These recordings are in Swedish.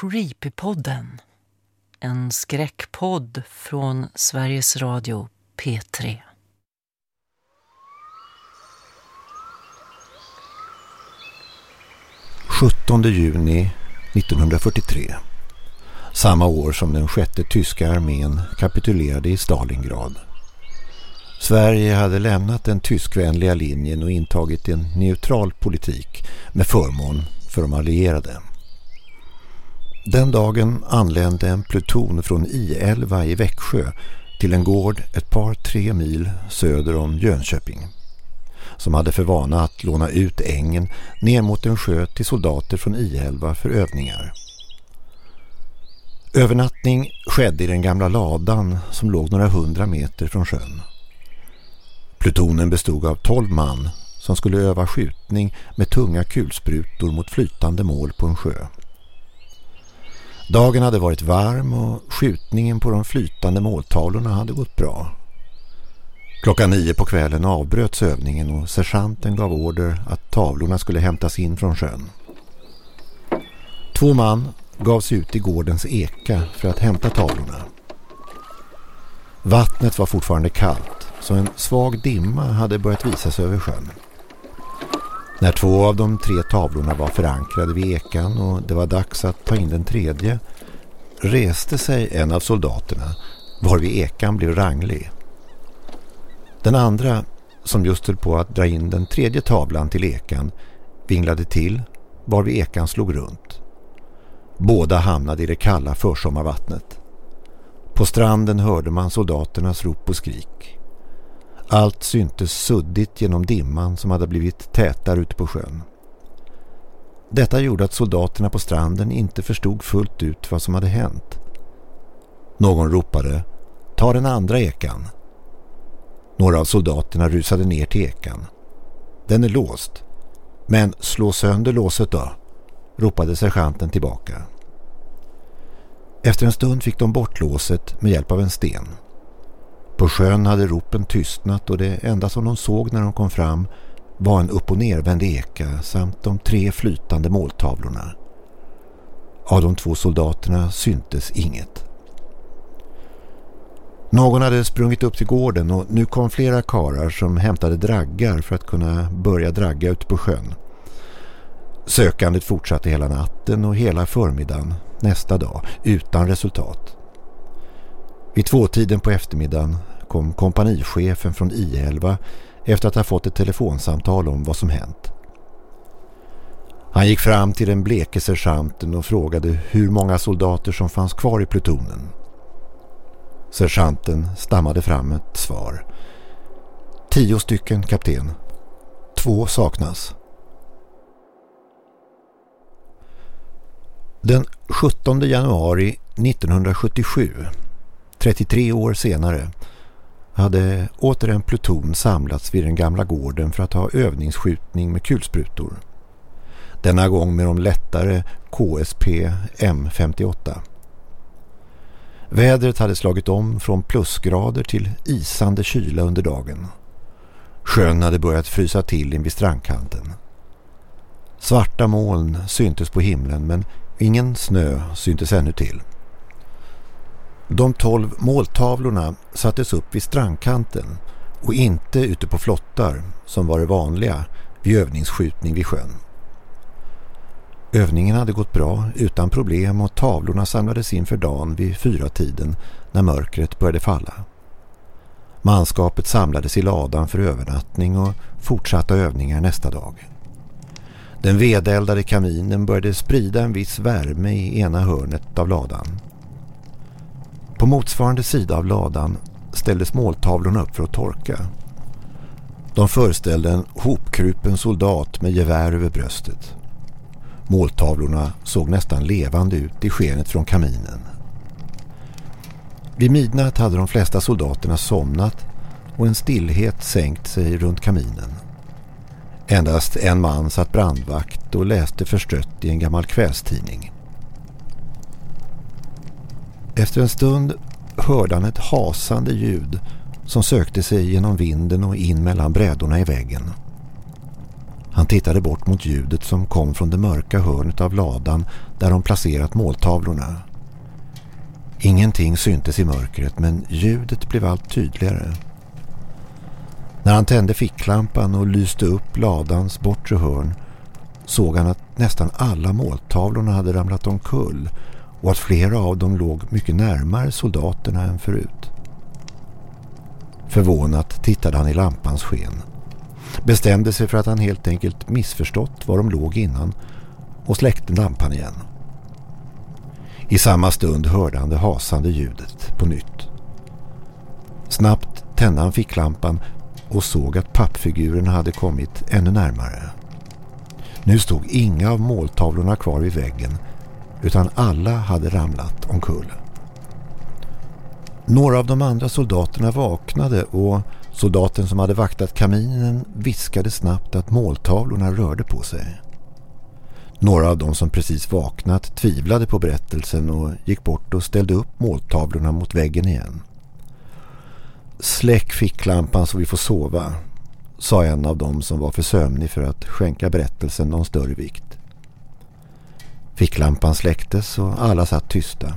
Creepypodden. En skräckpodd från Sveriges Radio P3. –17 juni 1943. Samma år som den sjätte tyska armén kapitulerade i Stalingrad. Sverige hade lämnat den tyskvänliga linjen och intagit en neutral politik med förmån för de allierade. Den dagen anlände en pluton från I-11 i Växjö till en gård ett par tre mil söder om Jönköping som hade för vana att låna ut ängen ner mot en sjö till soldater från I-11 för övningar. Övernattning skedde i den gamla ladan som låg några hundra meter från sjön. Plutonen bestod av tolv man som skulle öva skjutning med tunga kulsprutor mot flytande mål på en sjö. Dagen hade varit varm och skjutningen på de flytande måltavlorna hade gått bra. Klockan nio på kvällen avbröts övningen och sergeanten gav order att tavlorna skulle hämtas in från sjön. Två man gav sig ut i gårdens eka för att hämta tavlorna. Vattnet var fortfarande kallt så en svag dimma hade börjat visa sig över sjön. När två av de tre tavlorna var förankrade vid ekan och det var dags att ta in den tredje reste sig en av soldaterna varvid ekan blev ranglig. Den andra, som just höll på att dra in den tredje tavlan till ekan, vinglade till varvid ekan slog runt. Båda hamnade i det kalla försommarvattnet. På stranden hörde man soldaternas rop och skrik. Allt syntes suddigt genom dimman som hade blivit tätare ute på sjön. Detta gjorde att soldaterna på stranden inte förstod fullt ut vad som hade hänt. Någon ropade, ta den andra ekan. Några av soldaterna rusade ner till ekan. Den är låst. Men slå sönder låset då, ropade sergeanten tillbaka. Efter en stund fick de bort låset med hjälp av en sten. På sjön hade ropen tystnat och det enda som de såg när de kom fram var en upp- och nervänd eka samt de tre flytande måltavlorna. Av de två soldaterna syntes inget. Någon hade sprungit upp till gården och nu kom flera karar som hämtade draggar för att kunna börja dragga ute på sjön. Sökandet fortsatte hela natten och hela förmiddagen nästa dag utan resultat. Vid tvåtiden på eftermiddagen kom kompanichefen från I11 efter att ha fått ett telefonsamtal om vad som hänt. Han gick fram till den bleke sergeanten och frågade hur många soldater som fanns kvar i plutonen. Sergeanten stammade fram ett svar. Tio stycken, kapten. Två saknas. Den 17 januari 1977 33 år senare hade åter en pluton samlats vid den gamla gården för att ha övningsskjutning med kulsprutor. Denna gång med de lättare KSP M58. Vädret hade slagit om från plusgrader till isande kyla under dagen. Sjön hade börjat frysa till in vid strandkanten. Svarta moln syntes på himlen men ingen snö syntes ännu till. De tolv måltavlorna sattes upp vid strandkanten och inte ute på flottar som var det vanliga vid övningsskjutning vid sjön. Övningen hade gått bra utan problem och tavlorna samlades in för dagen vid fyra tiden när mörkret började falla. Manskapet samlades i ladan för övernattning och fortsatta övningar nästa dag. Den vedeldade kaminen började sprida en viss värme i ena hörnet av ladan. På motsvarande sida av ladan ställdes måltavlorna upp för att torka. De föreställde en hopkrupen soldat med gevär över bröstet. Måltavlorna såg nästan levande ut i skenet från kaminen. Vid midnatt hade de flesta soldaterna somnat och en stillhet sänkt sig runt kaminen. Endast en man satt brandvakt och läste förstrött i en gammal kvällstidning. Efter en stund hörde han ett hasande ljud som sökte sig genom vinden och in mellan brädorna i väggen. Han tittade bort mot ljudet som kom från det mörka hörnet av ladan där de placerat måltavlorna. Ingenting syntes i mörkret men ljudet blev allt tydligare. När han tände ficklampan och lyste upp ladans bortre hörn såg han att nästan alla måltavlorna hade ramlat omkull och att flera av dem låg mycket närmare soldaterna än förut. Förvånat tittade han i lampans sken. Bestämde sig för att han helt enkelt missförstått var de låg innan och släckte lampan igen. I samma stund hörde han det hasande ljudet på nytt. Snabbt tände han ficklampan och såg att pappfigurerna hade kommit ännu närmare. Nu stod inga av måltavlorna kvar vid väggen utan alla hade ramlat omkull. Några av de andra soldaterna vaknade och soldaten som hade vaktat kaminen viskade snabbt att måltavlorna rörde på sig. Några av de som precis vaknat tvivlade på berättelsen och gick bort och ställde upp måltavlorna mot väggen igen. Släck ficklampan så vi får sova, sa en av dem som var för sömnig för att skänka berättelsen någon större vikt. Ficklampan släcktes och alla satt tysta.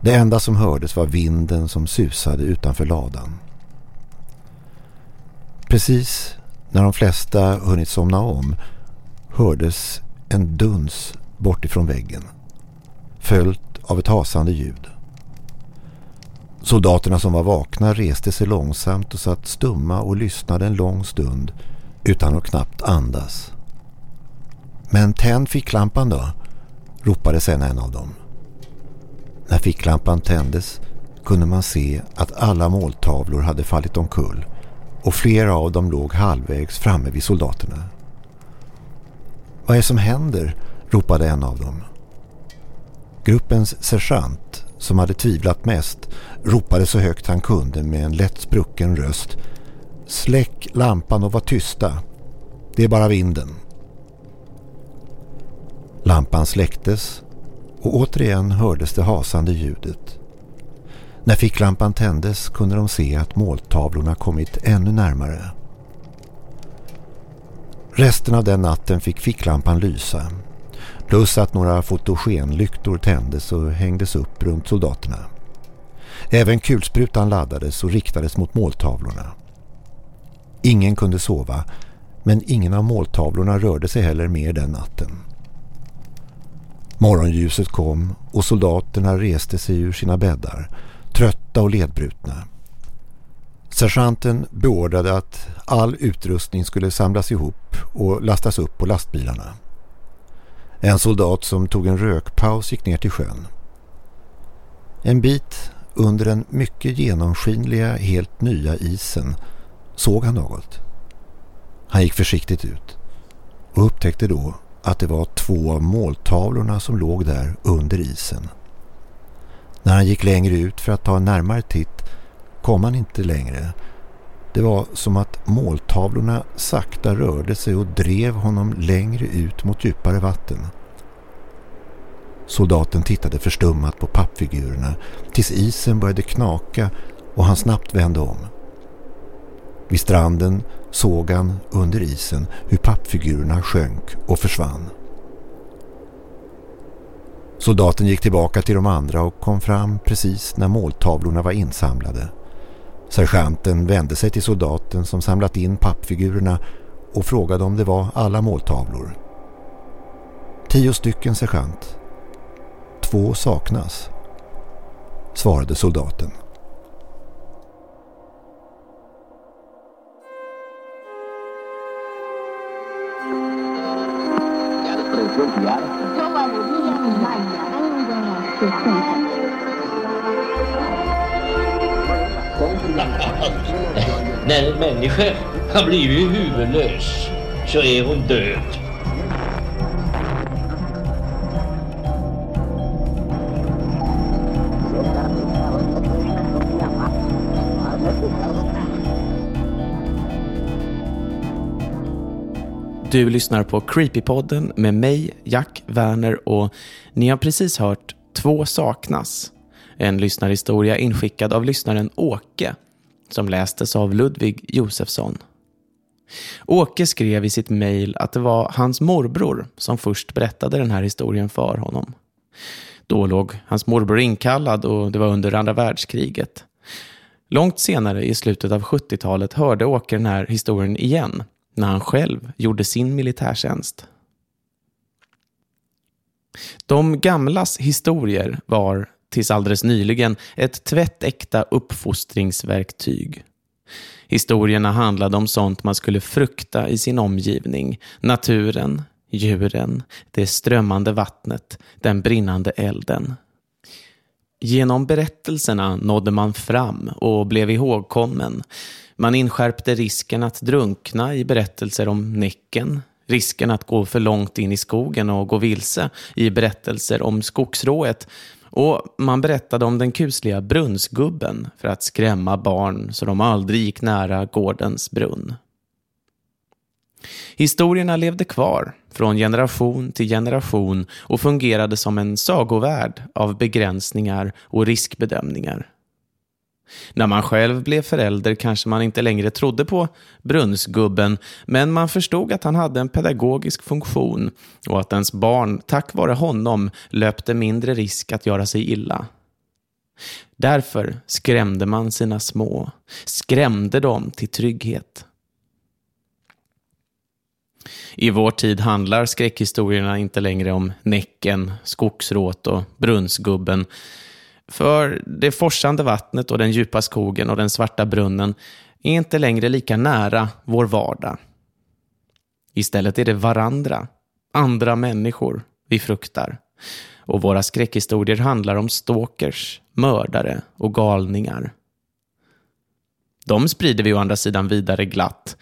Det enda som hördes var vinden som susade utanför ladan. Precis när de flesta hunnit somna om hördes en duns bortifrån väggen följt av ett hasande ljud. Soldaterna som var vakna reste sig långsamt och satt stumma och lyssnade en lång stund utan att knappt andas. Men tänd ficklampan då, ropade sen en av dem. När ficklampan tändes kunde man se att alla måltavlor hade fallit omkull och flera av dem låg halvvägs framme vid soldaterna. Vad är det som händer? ropade en av dem. Gruppens sergeant, som hade tvivlat mest, ropade så högt han kunde med en lätt sprucken röst. Släck lampan och var tysta. Det är bara vinden. Lampan släcktes och återigen hördes det hasande ljudet. När ficklampan tändes kunde de se att måltavlorna kommit ännu närmare. Resten av den natten fick ficklampan lysa. Plus att några fotogenlyktor tändes och hängdes upp runt soldaterna. Även kulsprutan laddades och riktades mot måltavlorna. Ingen kunde sova, men ingen av måltavlorna rörde sig heller mer den natten. Morgonljuset kom och soldaterna reste sig ur sina bäddar, trötta och ledbrutna. Sergeanten beordrade att all utrustning skulle samlas ihop och lastas upp på lastbilarna. En soldat som tog en rökpaus gick ner till sjön. En bit under den mycket genomskinliga, helt nya isen såg han något. Han gick försiktigt ut och upptäckte då att det var två av måltavlorna som låg där under isen. När han gick längre ut för att ta en närmare titt kom han inte längre. Det var som att måltavlorna sakta rörde sig och drev honom längre ut mot djupare vatten. Soldaten tittade förstummat på pappfigurerna tills isen började knaka och han snabbt vände om. Vid stranden såg han under isen hur pappfigurerna sjönk och försvann. Soldaten gick tillbaka till de andra och kom fram precis när måltavlorna var insamlade. Sergeanten vände sig till soldaten som samlat in pappfigurerna och frågade om det var alla måltavlor. Tio stycken, sergeant. Två saknas, svarade soldaten. När en människa har blivit huvudlös så är hon död. Du lyssnar på Creepypodden med mig, Jack Werner och ni har precis hört Två saknas. En lyssnarhistoria inskickad av lyssnaren Åke som lästes av Ludvig Josefsson. Åke skrev i sitt mejl att det var hans morbror som först berättade den här historien för honom. Då låg hans morbror inkallad och det var under andra världskriget. Långt senare i slutet av 70-talet hörde Åke den här historien igen när han själv gjorde sin militärtjänst. De gamlas historier var, tills alldeles nyligen, ett tvättäkta uppfostringsverktyg. Historierna handlade om sånt man skulle frukta i sin omgivning. Naturen, djuren, det strömmande vattnet, den brinnande elden. Genom berättelserna nådde man fram och blev ihågkommen. Man inskärpte risken att drunkna i berättelser om Näcken, risken att gå för långt in i skogen och gå vilse i berättelser om skogsrået och man berättade om den kusliga brunnsgubben för att skrämma barn så de aldrig gick nära gårdens brunn. Historierna levde kvar från generation till generation och fungerade som en sagovärld av begränsningar och riskbedömningar. När man själv blev förälder kanske man inte längre trodde på brunnsgubben, men man förstod att han hade en pedagogisk funktion och att ens barn tack vare honom löpte mindre risk att göra sig illa. Därför skrämde man sina små, skrämde dem till trygghet. I vår tid handlar skräckhistorierna inte längre om Näcken, Skogsråt och Brunnsgubben. För det forsande vattnet och den djupa skogen och den svarta brunnen är inte längre lika nära vår vardag. Istället är det varandra, andra människor, vi fruktar. Och våra skräckhistorier handlar om stalkers, mördare och galningar. De sprider vi å andra sidan vidare glatt.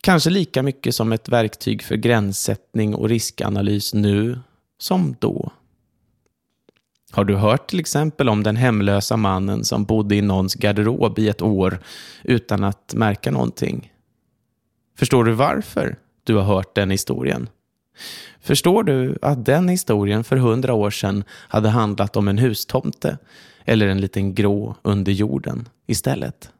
Kanske lika mycket som ett verktyg för gränssättning och riskanalys nu som då. Har du hört till exempel om den hemlösa mannen som bodde i någons garderob i ett år utan att märka någonting? Förstår du varför du har hört den historien? Förstår du att den historien för hundra år sedan hade handlat om en hustomte eller en liten grå under jorden istället?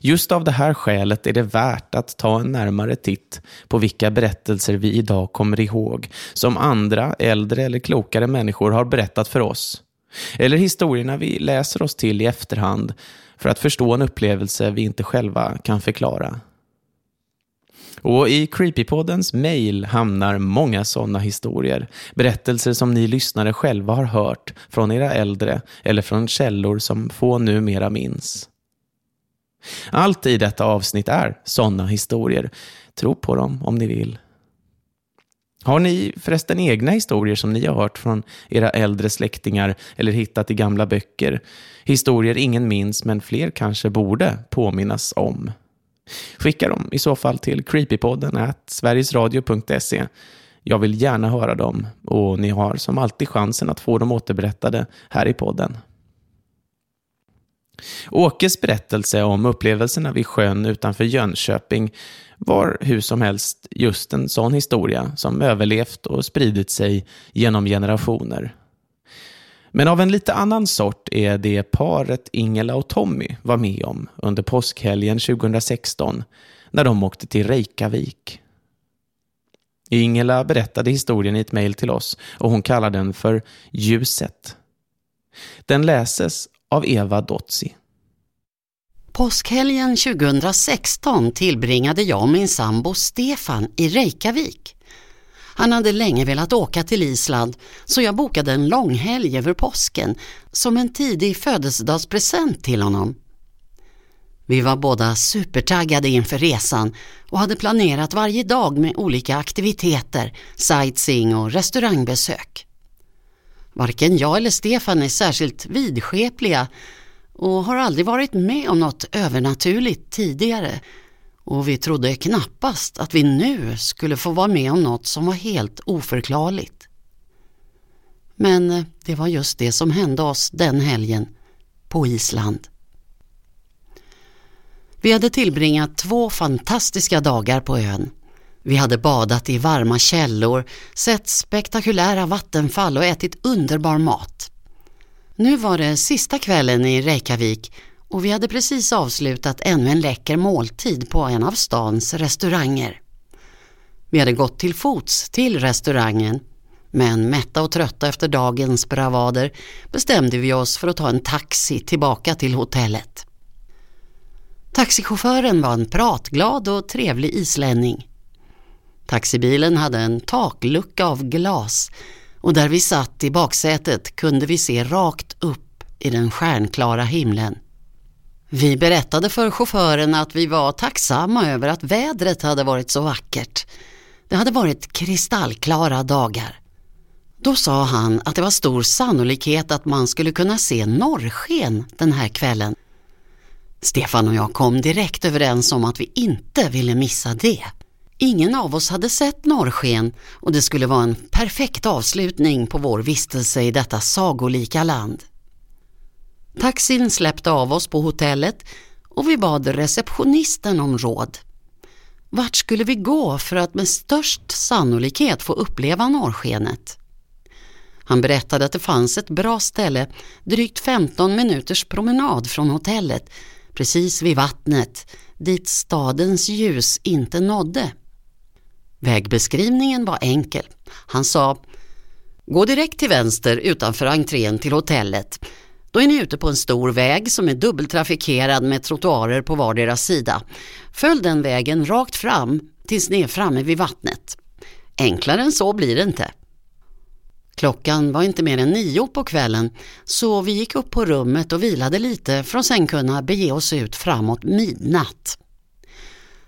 Just av det här skälet är det värt att ta en närmare titt på vilka berättelser vi idag kommer ihåg som andra, äldre eller klokare människor har berättat för oss. Eller historierna vi läser oss till i efterhand för att förstå en upplevelse vi inte själva kan förklara. Och i Creepypoddens mail hamnar många sådana historier. Berättelser som ni lyssnare själva har hört från era äldre eller från källor som få numera minns. Allt i detta avsnitt är sådana historier. Tro på dem om ni vill. Har ni förresten egna historier som ni har hört från era äldre släktingar eller hittat i gamla böcker? Historier ingen minns men fler kanske borde påminnas om. Skicka dem i så fall till creepypodden at sverigesradio.se. Jag vill gärna höra dem och ni har som alltid chansen att få dem återberättade här i podden. Åkes berättelse om upplevelserna vid sjön utanför Jönköping var hur som helst just en sån historia som överlevt och spridit sig genom generationer. Men av en lite annan sort är det paret Ingela och Tommy var med om under påskhelgen 2016 när de åkte till Reykjavik. Ingela berättade historien i ett mejl till oss och hon kallar den för Ljuset. Den läses av Eva Dotzi. Påskhelgen 2016 tillbringade jag och min sambo Stefan i Reykjavik. Han hade länge velat åka till Island så jag bokade en långhelg över påsken som en tidig födelsedagspresent till honom. Vi var båda supertaggade inför resan och hade planerat varje dag med olika aktiviteter, sightseeing och restaurangbesök. Varken jag eller Stefan är särskilt vidskepliga och har aldrig varit med om något övernaturligt tidigare och vi trodde knappast att vi nu skulle få vara med om något som var helt oförklarligt. Men eh, det var just det som hände oss den helgen på Island. Vi hade tillbringat två fantastiska dagar på ön. Vi hade badat i varma källor, sett spektakulära vattenfall och ätit underbar mat. Nu var det sista kvällen i Reykjavik och vi hade precis avslutat ännu en läcker måltid på en av stans restauranger. Vi hade gått till fots till restaurangen men mätta och trötta efter dagens bravader bestämde vi oss för att ta en taxi tillbaka till hotellet. Taxichauffören var en pratglad och trevlig islänning. Taxibilen hade en taklucka av glas och där vi satt i baksätet kunde vi se rakt upp i den stjärnklara himlen. Vi berättade för chauffören att vi var tacksamma över att vädret hade varit så vackert. Det hade varit kristallklara dagar. Då sa han att det var stor sannolikhet att man skulle kunna se norrsken den här kvällen. Stefan och jag kom direkt överens om att vi inte ville missa det. Ingen av oss hade sett norrsken och det skulle vara en perfekt avslutning på vår vistelse i detta sagolika land. Taxin släppte av oss på hotellet och vi bad receptionisten om råd. Vart skulle vi gå för att med störst sannolikhet få uppleva norrskenet? Han berättade att det fanns ett bra ställe drygt 15 minuters promenad från hotellet, precis vid vattnet, dit stadens ljus inte nådde. Vägbeskrivningen var enkel. Han sa Gå direkt till vänster utanför entrén till hotellet. Då är ni ute på en stor väg som är dubbeltrafikerad med trottoarer på vardera sida. Följ den vägen rakt fram tills ni är framme vid vattnet. Enklare än så blir det inte. Klockan var inte mer än nio på kvällen så vi gick upp på rummet och vilade lite för att sen kunna bege oss ut framåt midnatt.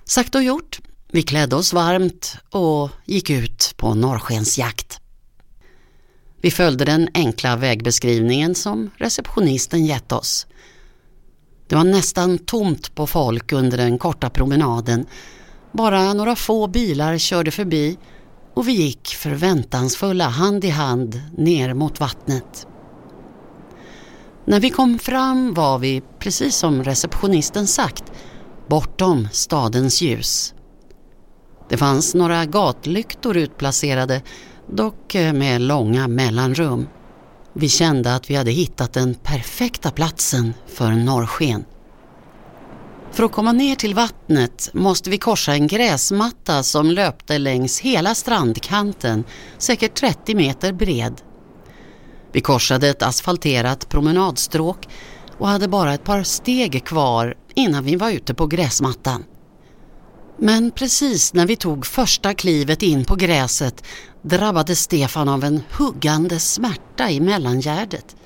Sagt och gjort, vi klädde oss varmt och gick ut på norrskensjakt. Vi följde den enkla vägbeskrivningen som receptionisten gett oss. Det var nästan tomt på folk under den korta promenaden. Bara några få bilar körde förbi och vi gick förväntansfulla hand i hand ner mot vattnet. När vi kom fram var vi, precis som receptionisten sagt, bortom stadens ljus. Det fanns några gatlyktor utplacerade, dock eh, med långa mellanrum. Vi kände att vi hade hittat den perfekta platsen för norrsken. För att komma ner till vattnet måste vi korsa en gräsmatta som löpte längs hela strandkanten, säkert 30 meter bred. Vi korsade ett asfalterat promenadstråk och hade bara ett par steg kvar innan vi var ute på gräsmattan. Men precis när vi tog första klivet in på gräset drabbades Stefan av en huggande smärta i mellangärdet.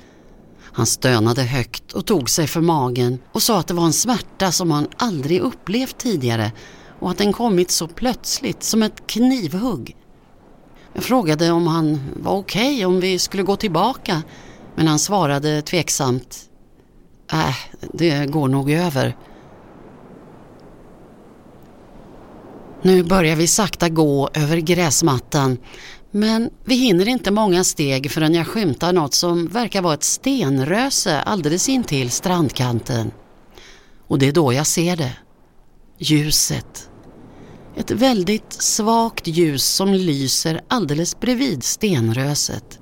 Han stönade högt och tog sig för magen och sa att det var en smärta som han aldrig upplevt tidigare och att den kommit så plötsligt som ett knivhugg. Jag frågade om han var okej okay, om vi skulle gå tillbaka men han svarade tveksamt Äh, det går nog över. Nu börjar vi sakta gå över gräsmattan men vi hinner inte många steg förrän jag skymtar något som verkar vara ett stenröse alldeles intill strandkanten. Och det är då jag ser det. Ljuset. Ett väldigt svagt ljus som lyser alldeles bredvid stenröset.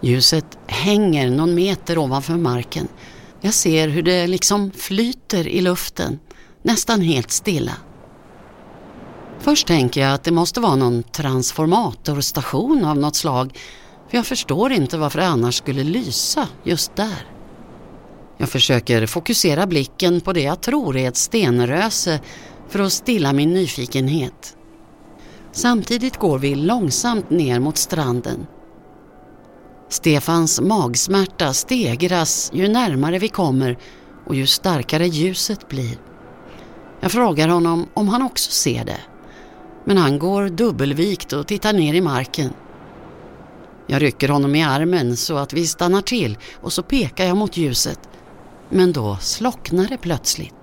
Ljuset hänger någon meter ovanför marken. Jag ser hur det liksom flyter i luften, nästan helt stilla. Först tänker jag att det måste vara någon transformatorstation av något slag för jag förstår inte varför det annars skulle lysa just där. Jag försöker fokusera blicken på det jag tror är ett stenröse för att stilla min nyfikenhet. Samtidigt går vi långsamt ner mot stranden. Stefans magsmärta stegras ju närmare vi kommer och ju starkare ljuset blir. Jag frågar honom om han också ser det. Men han går dubbelvikt och tittar ner i marken. Jag rycker honom i armen så att vi stannar till och så pekar jag mot ljuset. Men då slocknar det plötsligt.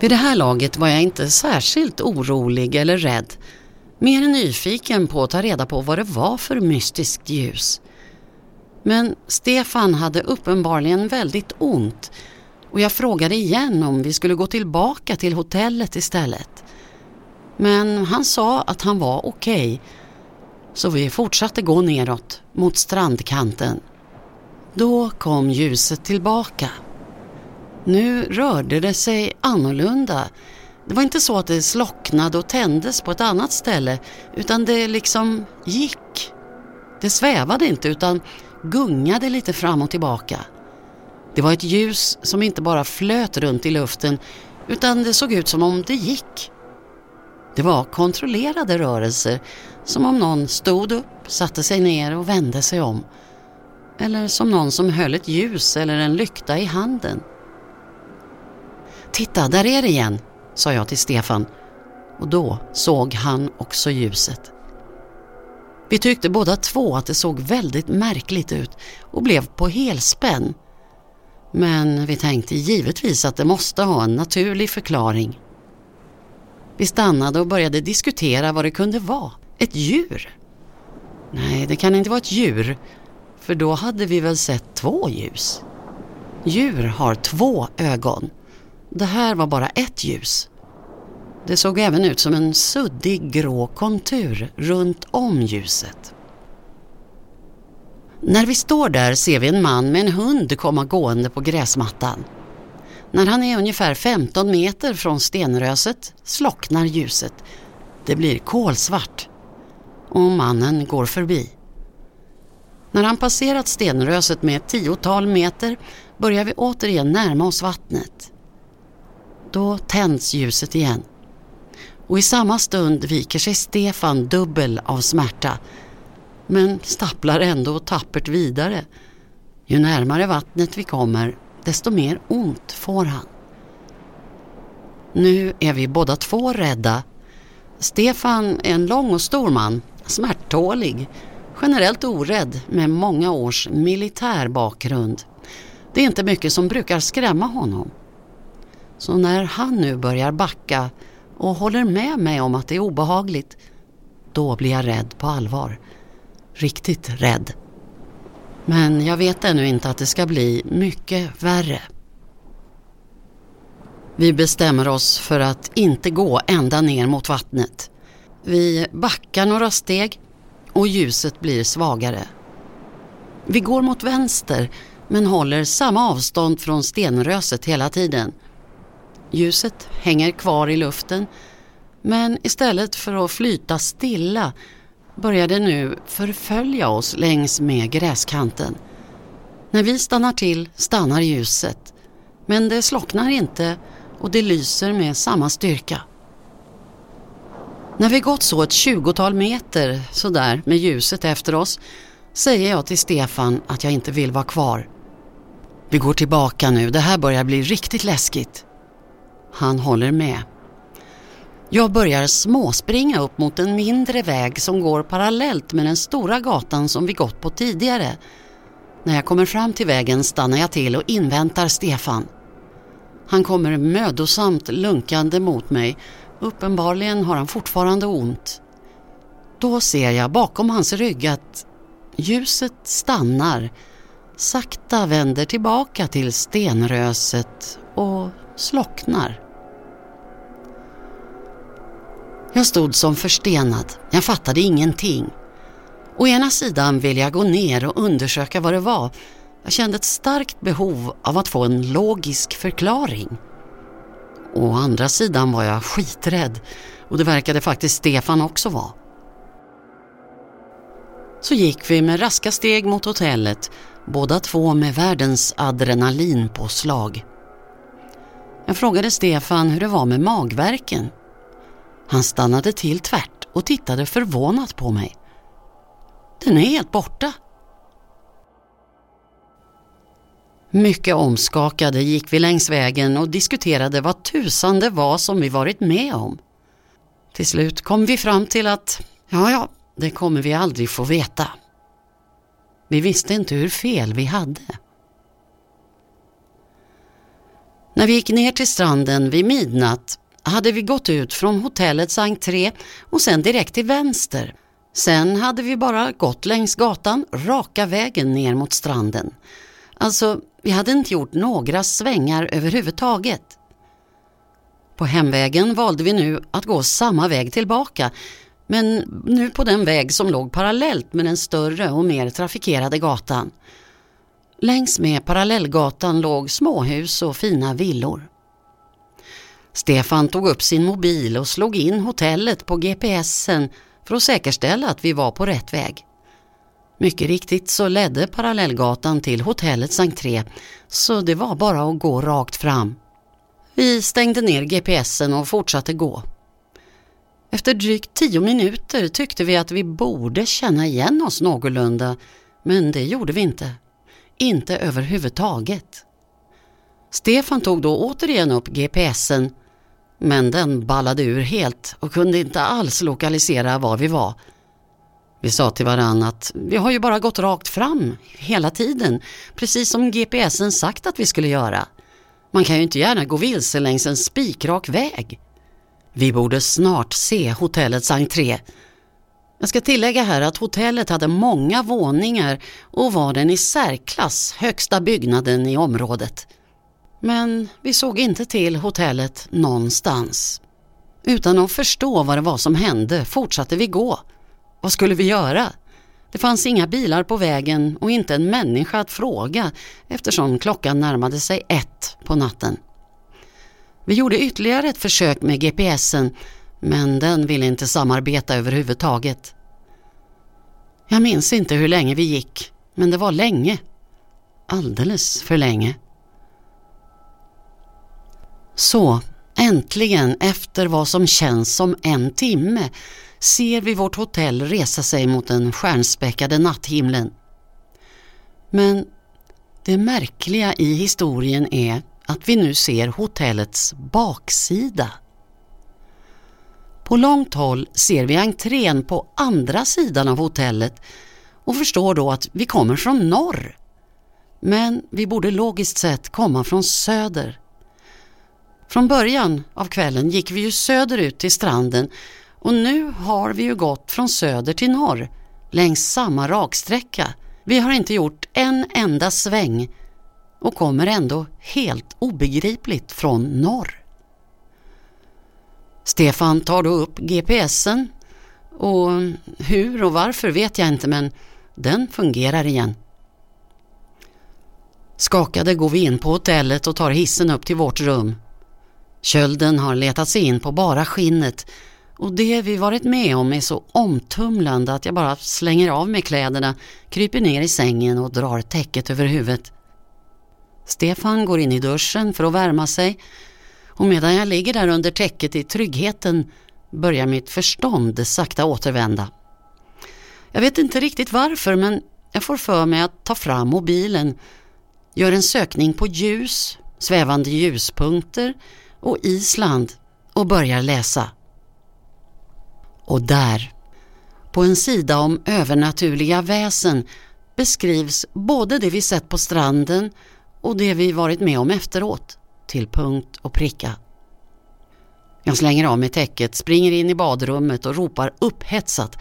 Vid det här laget var jag inte särskilt orolig eller rädd. Mer nyfiken på att ta reda på vad det var för mystiskt ljus. Men Stefan hade uppenbarligen väldigt ont och jag frågade igen om vi skulle gå tillbaka till hotellet istället. Men han sa att han var okej. Okay, så vi fortsatte gå neråt mot strandkanten. Då kom ljuset tillbaka. Nu rörde det sig annorlunda. Det var inte så att det slocknade och tändes på ett annat ställe utan det liksom gick. Det svävade inte utan gungade lite fram och tillbaka. Det var ett ljus som inte bara flöt runt i luften utan det såg ut som om det gick. Det var kontrollerade rörelser, som om någon stod upp, satte sig ner och vände sig om. Eller som någon som höll ett ljus eller en lykta i handen. Titta, där är det igen, sa jag till Stefan och då såg han också ljuset. Vi tyckte båda två att det såg väldigt märkligt ut och blev på helspänn. Men vi tänkte givetvis att det måste ha en naturlig förklaring. Vi stannade och började diskutera vad det kunde vara. Ett djur? Nej, det kan inte vara ett djur. För då hade vi väl sett två ljus. Djur har två ögon. Det här var bara ett ljus. Det såg även ut som en suddig grå kontur runt om ljuset. När vi står där ser vi en man med en hund komma gående på gräsmattan. När han är ungefär 15 meter från stenröset slocknar ljuset. Det blir kolsvart och mannen går förbi. När han passerat stenröset med ett tiotal meter börjar vi återigen närma oss vattnet. Då tänds ljuset igen. Och i samma stund viker sig Stefan dubbel av smärta men stapplar ändå tappert vidare. Ju närmare vattnet vi kommer desto mer ont får han. Nu är vi båda två rädda. Stefan är en lång och stor man, smärttålig, generellt orädd med många års militär bakgrund. Det är inte mycket som brukar skrämma honom. Så när han nu börjar backa och håller med mig om att det är obehagligt, då blir jag rädd på allvar. Riktigt rädd. Men jag vet ännu inte att det ska bli mycket värre. Vi bestämmer oss för att inte gå ända ner mot vattnet. Vi backar några steg och ljuset blir svagare. Vi går mot vänster men håller samma avstånd från stenröset hela tiden. Ljuset hänger kvar i luften men istället för att flyta stilla började nu förfölja oss längs med gräskanten. När vi stannar till stannar ljuset, men det slocknar inte och det lyser med samma styrka. När vi gått så ett tjugotal meter sådär med ljuset efter oss säger jag till Stefan att jag inte vill vara kvar. Vi går tillbaka nu, det här börjar bli riktigt läskigt. Han håller med. Jag börjar småspringa upp mot en mindre väg som går parallellt med den stora gatan som vi gått på tidigare. När jag kommer fram till vägen stannar jag till och inväntar Stefan. Han kommer mödosamt lunkande mot mig. Uppenbarligen har han fortfarande ont. Då ser jag bakom hans rygg att ljuset stannar, sakta vänder tillbaka till stenröset och slocknar. Jag stod som förstenad. Jag fattade ingenting. Å ena sidan ville jag gå ner och undersöka vad det var. Jag kände ett starkt behov av att få en logisk förklaring. Å andra sidan var jag skiträdd och det verkade faktiskt Stefan också vara. Så gick vi med raska steg mot hotellet, båda två med världens adrenalinpåslag. Jag frågade Stefan hur det var med magverken han stannade till tvärt och tittade förvånat på mig. Den är helt borta. Mycket omskakade gick vi längs vägen och diskuterade vad tusan det var som vi varit med om. Till slut kom vi fram till att, ja ja, det kommer vi aldrig få veta. Vi visste inte hur fel vi hade. När vi gick ner till stranden vid midnatt hade vi gått ut från hotellets entré och sen direkt till vänster. Sen hade vi bara gått längs gatan raka vägen ner mot stranden. Alltså, vi hade inte gjort några svängar överhuvudtaget. På hemvägen valde vi nu att gå samma väg tillbaka men nu på den väg som låg parallellt med den större och mer trafikerade gatan. Längs med parallellgatan låg småhus och fina villor. Stefan tog upp sin mobil och slog in hotellet på GPSen för att säkerställa att vi var på rätt väg. Mycket riktigt så ledde parallellgatan till hotellets entré så det var bara att gå rakt fram. Vi stängde ner GPSen och fortsatte gå. Efter drygt tio minuter tyckte vi att vi borde känna igen oss någorlunda men det gjorde vi inte. Inte överhuvudtaget. Stefan tog då återigen upp GPSen men den ballade ur helt och kunde inte alls lokalisera var vi var. Vi sa till varann att vi har ju bara gått rakt fram hela tiden, precis som GPSen sagt att vi skulle göra. Man kan ju inte gärna gå vilse längs en spikrak väg. Vi borde snart se hotellets entré. Jag ska tillägga här att hotellet hade många våningar och var den i särklass högsta byggnaden i området. Men vi såg inte till hotellet någonstans. Utan att förstå vad det var som hände fortsatte vi gå. Vad skulle vi göra? Det fanns inga bilar på vägen och inte en människa att fråga eftersom klockan närmade sig ett på natten. Vi gjorde ytterligare ett försök med GPSen men den ville inte samarbeta överhuvudtaget. Jag minns inte hur länge vi gick, men det var länge. Alldeles för länge. Så, äntligen, efter vad som känns som en timme, ser vi vårt hotell resa sig mot den stjärnspäckade natthimlen. Men det märkliga i historien är att vi nu ser hotellets baksida. På långt håll ser vi entrén på andra sidan av hotellet och förstår då att vi kommer från norr. Men vi borde logiskt sett komma från söder. Från början av kvällen gick vi ju söderut till stranden och nu har vi ju gått från söder till norr längs samma raksträcka. Vi har inte gjort en enda sväng och kommer ändå helt obegripligt från norr. Stefan tar då upp GPSen och hur och varför vet jag inte men den fungerar igen. Skakade går vi in på hotellet och tar hissen upp till vårt rum. Kölden har letat sig in på bara skinnet och det vi varit med om är så omtumlande att jag bara slänger av mig kläderna, kryper ner i sängen och drar täcket över huvudet. Stefan går in i duschen för att värma sig och medan jag ligger där under täcket i tryggheten börjar mitt förstånd sakta återvända. Jag vet inte riktigt varför men jag får för mig att ta fram mobilen, gör en sökning på ljus, svävande ljuspunkter och Island och börjar läsa. Och där, på en sida om övernaturliga väsen beskrivs både det vi sett på stranden och det vi varit med om efteråt till punkt och pricka. Jag slänger av mig täcket, springer in i badrummet och ropar upphetsat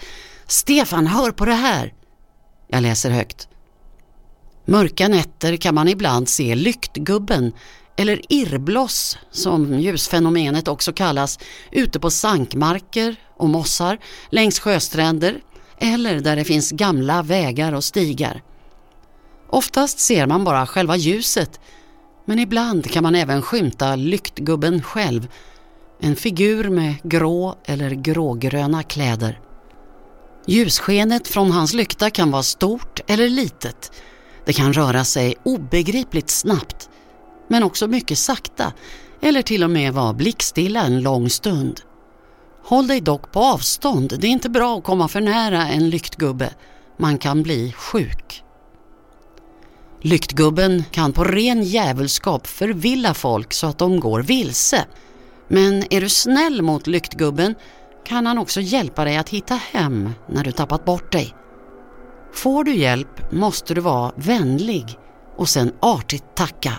Stefan, hör på det här! Jag läser högt. Mörka nätter kan man ibland se lyktgubben eller irrbloss som ljusfenomenet också kallas ute på sankmarker och mossar, längs sjöstränder eller där det finns gamla vägar och stigar. Oftast ser man bara själva ljuset men ibland kan man även skymta lyktgubben själv, en figur med grå eller grågröna kläder. Ljusskenet från hans lykta kan vara stort eller litet. Det kan röra sig obegripligt snabbt, men också mycket sakta eller till och med vara blickstilla en lång stund. Håll dig dock på avstånd, det är inte bra att komma för nära en lyktgubbe. Man kan bli sjuk. Lyktgubben kan på ren djävulskap förvilla folk så att de går vilse. Men är du snäll mot lyktgubben kan han också hjälpa dig att hitta hem när du tappat bort dig. Får du hjälp måste du vara vänlig och sen artigt tacka.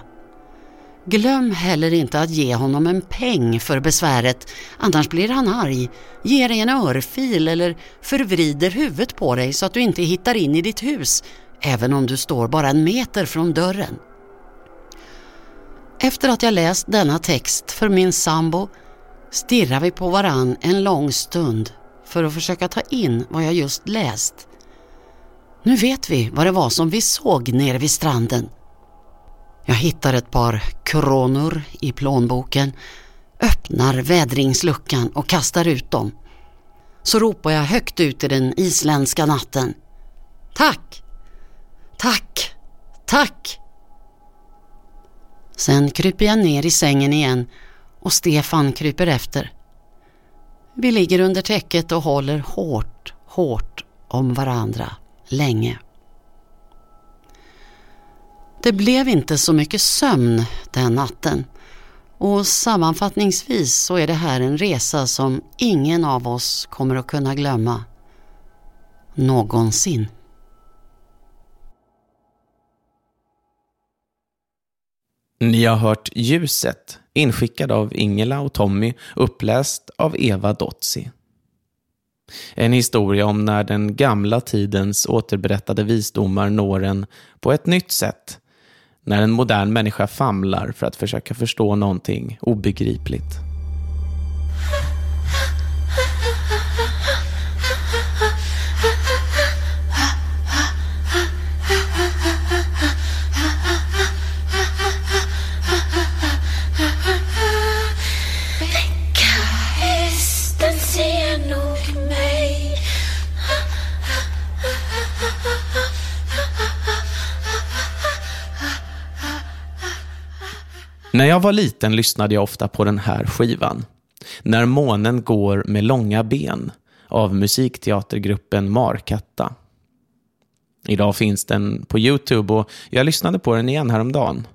Glöm heller inte att ge honom en peng för besväret, annars blir han arg, ger dig en örfil eller förvrider huvudet på dig så att du inte hittar in i ditt hus även om du står bara en meter från dörren. Efter att jag läst denna text för min sambo stirrar vi på varann en lång stund för att försöka ta in vad jag just läst. Nu vet vi vad det var som vi såg nere vid stranden. Jag hittar ett par kronor i plånboken, öppnar vädringsluckan och kastar ut dem. Så ropar jag högt ut i den isländska natten. Tack! Tack! Tack! Sen kryper jag ner i sängen igen och Stefan kryper efter. Vi ligger under täcket och håller hårt, hårt om varandra länge. Det blev inte så mycket sömn den natten och sammanfattningsvis så är det här en resa som ingen av oss kommer att kunna glömma. Någonsin. Ni har hört Ljuset, inskickad av Ingela och Tommy, uppläst av Eva Dotzi. En historia om när den gamla tidens återberättade visdomar når en på ett nytt sätt. När en modern människa famlar för att försöka förstå någonting obegripligt. När jag var liten lyssnade jag ofta på den här skivan. När månen går med långa ben av musikteatergruppen Markatta. Idag finns den på Youtube och jag lyssnade på den igen häromdagen.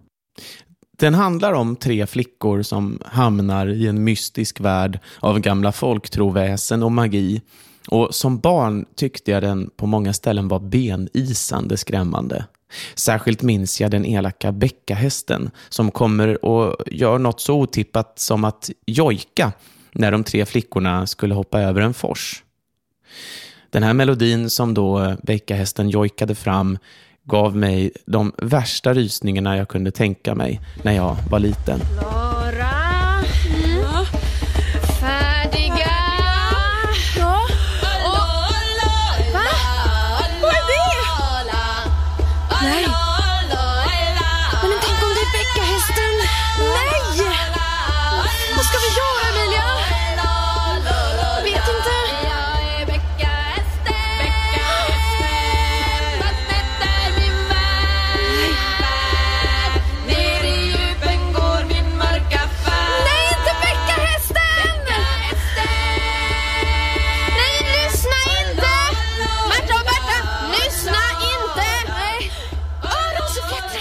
Den handlar om tre flickor som hamnar i en mystisk värld av gamla folktroväsen och magi. Och som barn tyckte jag den på många ställen var benisande skrämmande. Särskilt minns jag den elaka bäckahästen som kommer och gör något så otippat som att jojka när de tre flickorna skulle hoppa över en fors. Den här melodin som då bäckahästen jojkade fram gav mig de värsta rysningarna jag kunde tänka mig när jag var liten.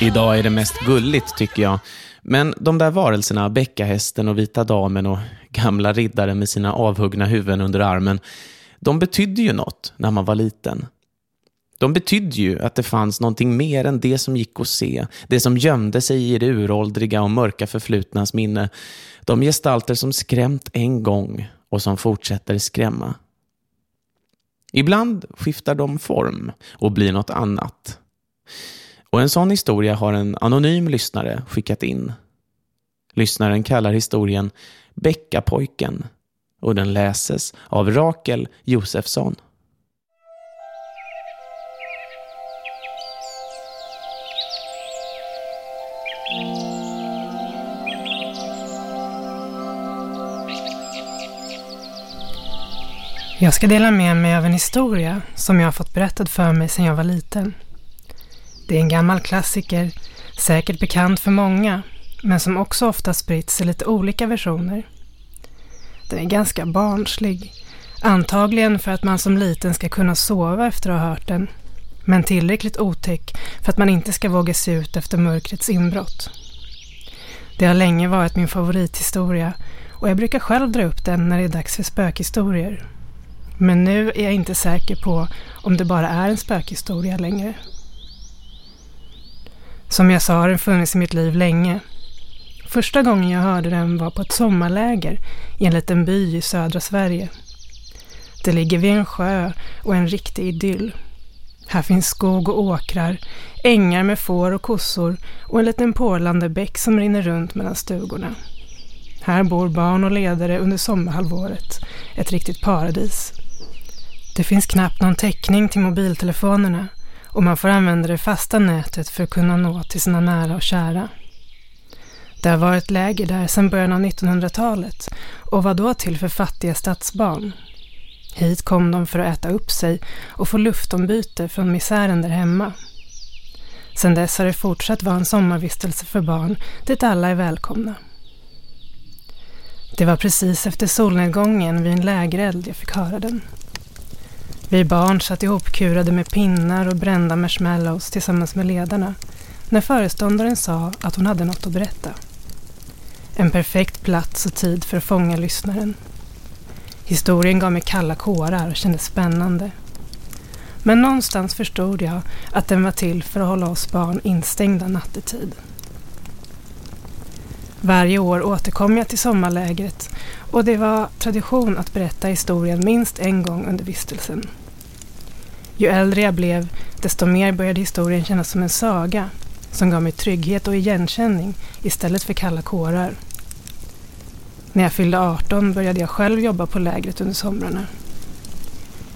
Idag är det mest gulligt tycker jag. Men de där varelserna, bäckahästen och vita damen och gamla riddare med sina avhuggna huvuden under armen, de betydde ju något när man var liten. De betydde ju att det fanns någonting mer än det som gick att se, det som gömde sig i det uråldriga och mörka förflutnas minne. De gestalter som skrämt en gång och som fortsätter skrämma. Ibland skiftar de form och blir något annat. Och en sån historia har en anonym lyssnare skickat in. Lyssnaren kallar historien Bäckapojken och den läses av Rakel Josefsson. Jag ska dela med mig av en historia som jag har fått berättad för mig sedan jag var liten. Det är en gammal klassiker, säkert bekant för många, men som också ofta spritts i lite olika versioner. Den är ganska barnslig, antagligen för att man som liten ska kunna sova efter att ha hört den, men tillräckligt otäck för att man inte ska våga se ut efter mörkrets inbrott. Det har länge varit min favorithistoria och jag brukar själv dra upp den när det är dags för spökhistorier. Men nu är jag inte säker på om det bara är en spökhistoria längre. Som jag sa har den funnits i mitt liv länge. Första gången jag hörde den var på ett sommarläger i en liten by i södra Sverige. Det ligger vid en sjö och en riktig idyll. Här finns skog och åkrar, ängar med får och kossor och en liten porlande bäck som rinner runt mellan stugorna. Här bor barn och ledare under sommarhalvåret. Ett riktigt paradis. Det finns knappt någon täckning till mobiltelefonerna och man får använda det fasta nätet för att kunna nå till sina nära och kära. Det har varit läger där sedan början av 1900-talet och var då till för fattiga stadsbarn. Hit kom de för att äta upp sig och få luftombyte från misären där hemma. Sedan dess har det fortsatt vara en sommarvistelse för barn dit alla är välkomna. Det var precis efter solnedgången vid en lägereld jag fick höra den. Vi barn satt ihopkurade med pinnar och brända marshmallows tillsammans med ledarna när föreståndaren sa att hon hade något att berätta. En perfekt plats och tid för att fånga lyssnaren. Historien gav mig kalla kårar och kändes spännande. Men någonstans förstod jag att den var till för att hålla oss barn instängda nattetid. Varje år återkom jag till sommarlägret och det var tradition att berätta historien minst en gång under vistelsen. Ju äldre jag blev, desto mer började historien kännas som en saga som gav mig trygghet och igenkänning istället för kalla kårar. När jag fyllde 18 började jag själv jobba på lägret under somrarna.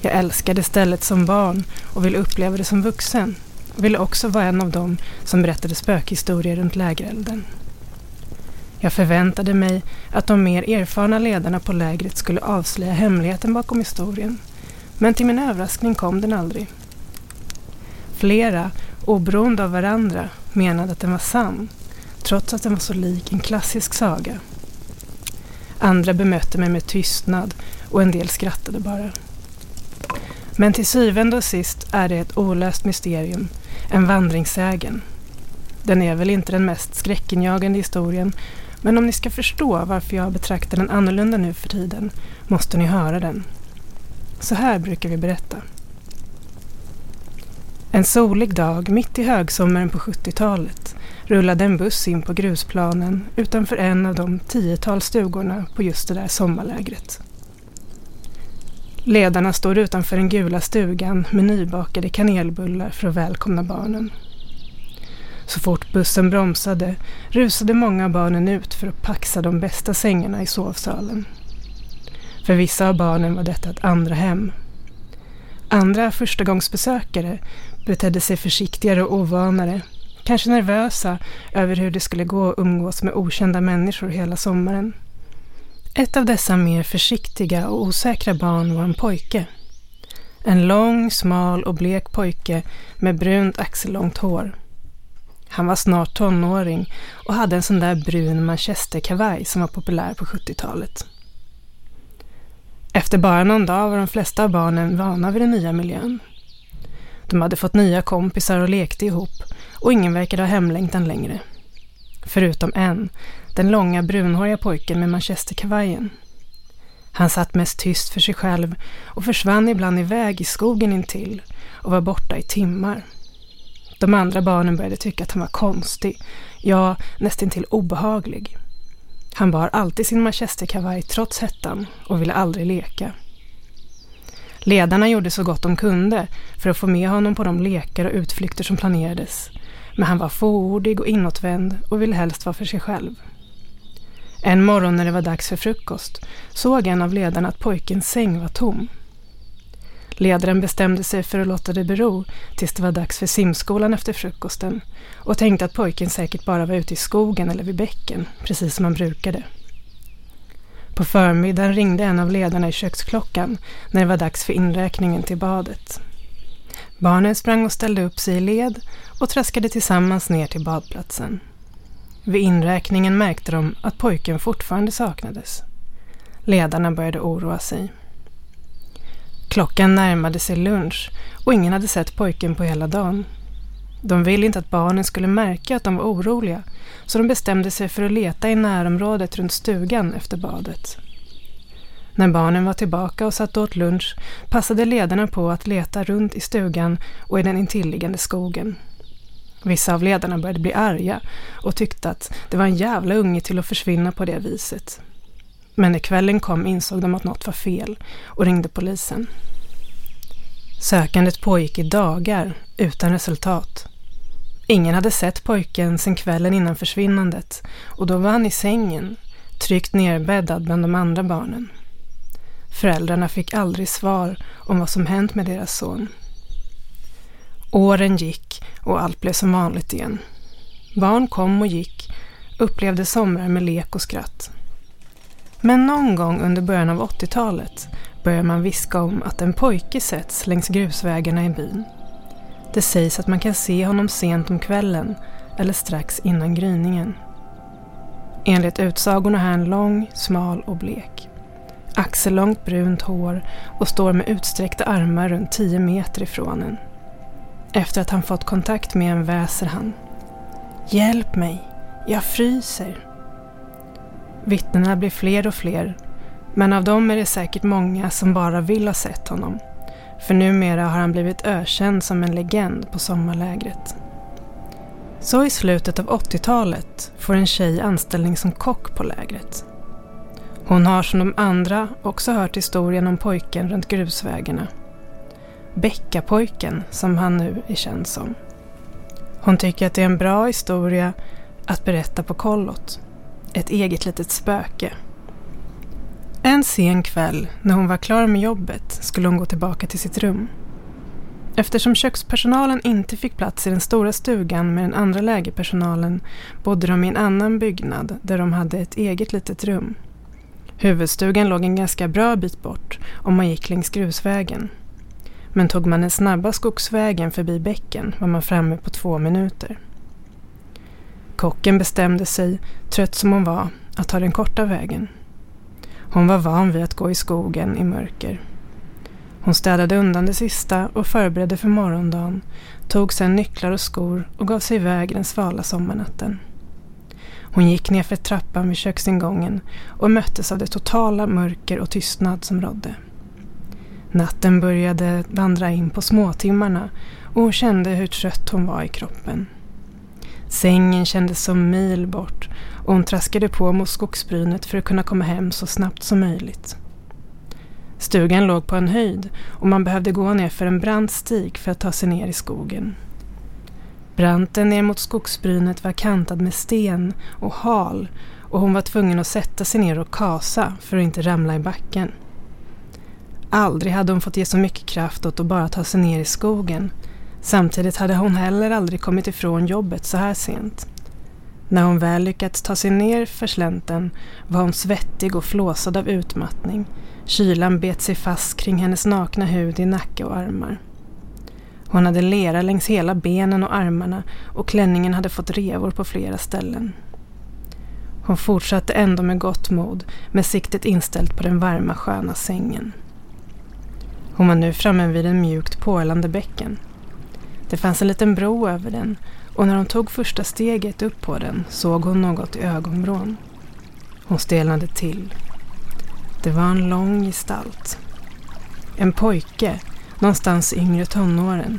Jag älskade stället som barn och ville uppleva det som vuxen. Jag ville också vara en av dem som berättade spökhistorier runt lägerelden. Jag förväntade mig att de mer erfarna ledarna på lägret skulle avslöja hemligheten bakom historien. Men till min överraskning kom den aldrig. Flera, oberoende av varandra, menade att den var sann, trots att den var så lik en klassisk saga. Andra bemötte mig med tystnad och en del skrattade bara. Men till syvende och sist är det ett olöst mysterium, en vandringssägen. Den är väl inte den mest skräckinjagande historien, men om ni ska förstå varför jag betraktar den annorlunda nu för tiden måste ni höra den. Så här brukar vi berätta. En solig dag mitt i högsommaren på 70-talet rullade en buss in på grusplanen utanför en av de tiotal stugorna på just det där sommarlägret. Ledarna står utanför den gula stugan med nybakade kanelbullar för att välkomna barnen. Så fort bussen bromsade rusade många av barnen ut för att paxa de bästa sängarna i sovsalen. För vissa av barnen var detta ett andra hem. Andra förstagångsbesökare betedde sig försiktigare och ovanare, kanske nervösa över hur det skulle gå att umgås med okända människor hela sommaren. Ett av dessa mer försiktiga och osäkra barn var en pojke. En lång, smal och blek pojke med brunt axellångt hår. Han var snart tonåring och hade en sån där brun manchesterkavaj som var populär på 70-talet. Efter bara någon dag var de flesta av barnen vana vid den nya miljön. De hade fått nya kompisar och lekte ihop och ingen verkade ha hemlängtan längre. Förutom en, den långa brunhåriga pojken med manchesterkavajen. Han satt mest tyst för sig själv och försvann ibland iväg i skogen intill och var borta i timmar. De andra barnen började tycka att han var konstig, ja nästintill obehaglig. Han bar alltid sin manchesterkavaj trots hettan och ville aldrig leka. Ledarna gjorde så gott de kunde för att få med honom på de lekar och utflykter som planerades. Men han var fåordig och inåtvänd och ville helst vara för sig själv. En morgon när det var dags för frukost såg en av ledarna att pojkens säng var tom. Ledaren bestämde sig för att låta det bero tills det var dags för simskolan efter frukosten och tänkte att pojken säkert bara var ute i skogen eller vid bäcken, precis som han brukade. På förmiddagen ringde en av ledarna i köksklockan när det var dags för inräkningen till badet. Barnen sprang och ställde upp sig i led och traskade tillsammans ner till badplatsen. Vid inräkningen märkte de att pojken fortfarande saknades. Ledarna började oroa sig. Klockan närmade sig lunch och ingen hade sett pojken på hela dagen. De ville inte att barnen skulle märka att de var oroliga så de bestämde sig för att leta i närområdet runt stugan efter badet. När barnen var tillbaka och satt åt lunch passade ledarna på att leta runt i stugan och i den intilliggande skogen. Vissa av ledarna började bli arga och tyckte att det var en jävla unge till att försvinna på det viset. Men när kvällen kom insåg de att något var fel och ringde polisen. Sökandet pågick i dagar utan resultat. Ingen hade sett pojken sedan kvällen innan försvinnandet och då var han i sängen, tryggt nerbäddad bland de andra barnen. Föräldrarna fick aldrig svar om vad som hänt med deras son. Åren gick och allt blev som vanligt igen. Barn kom och gick, upplevde somrar med lek och skratt. Men någon gång under början av 80-talet börjar man viska om att en pojke sätts längs grusvägarna i byn. Det sägs att man kan se honom sent om kvällen eller strax innan gryningen. Enligt utsagorna är han lång, smal och blek. Axellångt brunt hår och står med utsträckta armar runt 10 meter ifrån en. Efter att han fått kontakt med en väser han. Hjälp mig, jag fryser. Vittnena blir fler och fler, men av dem är det säkert många som bara vill ha sett honom. För numera har han blivit ökänd som en legend på sommarlägret. Så i slutet av 80-talet får en tjej anställning som kock på lägret. Hon har som de andra också hört historien om pojken runt grusvägarna. Bäckapojken som han nu är känd som. Hon tycker att det är en bra historia att berätta på kollot. Ett eget litet spöke. En sen kväll när hon var klar med jobbet skulle hon gå tillbaka till sitt rum. Eftersom kökspersonalen inte fick plats i den stora stugan med den andra lägerpersonalen bodde de i en annan byggnad där de hade ett eget litet rum. Huvudstugan låg en ganska bra bit bort om man gick längs grusvägen. Men tog man den snabba skogsvägen förbi bäcken var man framme på två minuter. Kocken bestämde sig, trött som hon var, att ta den korta vägen. Hon var van vid att gå i skogen i mörker. Hon städade undan det sista och förberedde för morgondagen, tog sedan nycklar och skor och gav sig iväg den svala sommarnatten. Hon gick nerför trappan vid köksingången och möttes av det totala mörker och tystnad som rådde. Natten började vandra in på småtimmarna och hon kände hur trött hon var i kroppen. Sängen kändes som mil bort och hon traskade på mot skogsbrynet för att kunna komma hem så snabbt som möjligt. Stugan låg på en höjd och man behövde gå ner för en brant stig för att ta sig ner i skogen. Branten ner mot skogsbrynet var kantad med sten och hal och hon var tvungen att sätta sig ner och kasa för att inte ramla i backen. Aldrig hade hon fått ge så mycket kraft åt att bara ta sig ner i skogen. Samtidigt hade hon heller aldrig kommit ifrån jobbet så här sent. När hon väl lyckats ta sig ner för slänten var hon svettig och flåsad av utmattning. Kylan bet sig fast kring hennes nakna hud i nacke och armar. Hon hade lera längs hela benen och armarna och klänningen hade fått revor på flera ställen. Hon fortsatte ändå med gott mod med siktet inställt på den varma sköna sängen. Hon var nu framme vid en mjukt porlande bäcken. Det fanns en liten bro över den och när hon tog första steget upp på den såg hon något i ögonvrån. Hon stelnade till. Det var en lång gestalt. En pojke, någonstans i yngre tonåren.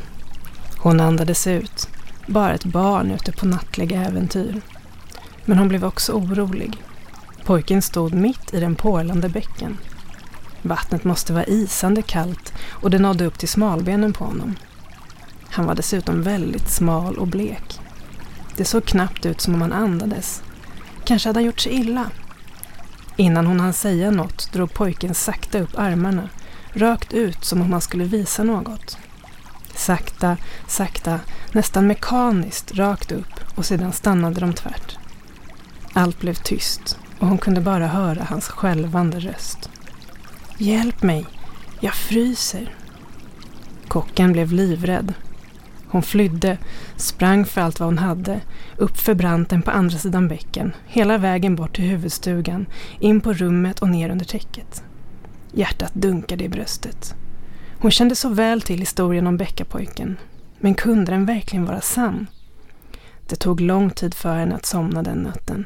Hon andades ut, bara ett barn ute på nattliga äventyr. Men hon blev också orolig. Pojken stod mitt i den porlande bäcken. Vattnet måste vara isande kallt och det nådde upp till smalbenen på honom. Han var dessutom väldigt smal och blek. Det såg knappt ut som om han andades. Kanske hade han gjort sig illa. Innan hon hann säga något drog pojken sakta upp armarna, rakt ut som om han skulle visa något. Sakta, sakta, nästan mekaniskt rakt upp och sedan stannade de tvärt. Allt blev tyst och hon kunde bara höra hans skälvande röst. Hjälp mig, jag fryser. Kocken blev livrädd. Hon flydde, sprang för allt vad hon hade, upp för branten på andra sidan bäcken, hela vägen bort till huvudstugan, in på rummet och ner under täcket. Hjärtat dunkade i bröstet. Hon kände så väl till historien om bäckapojken, men kunde den verkligen vara sann? Det tog lång tid för henne att somna den natten.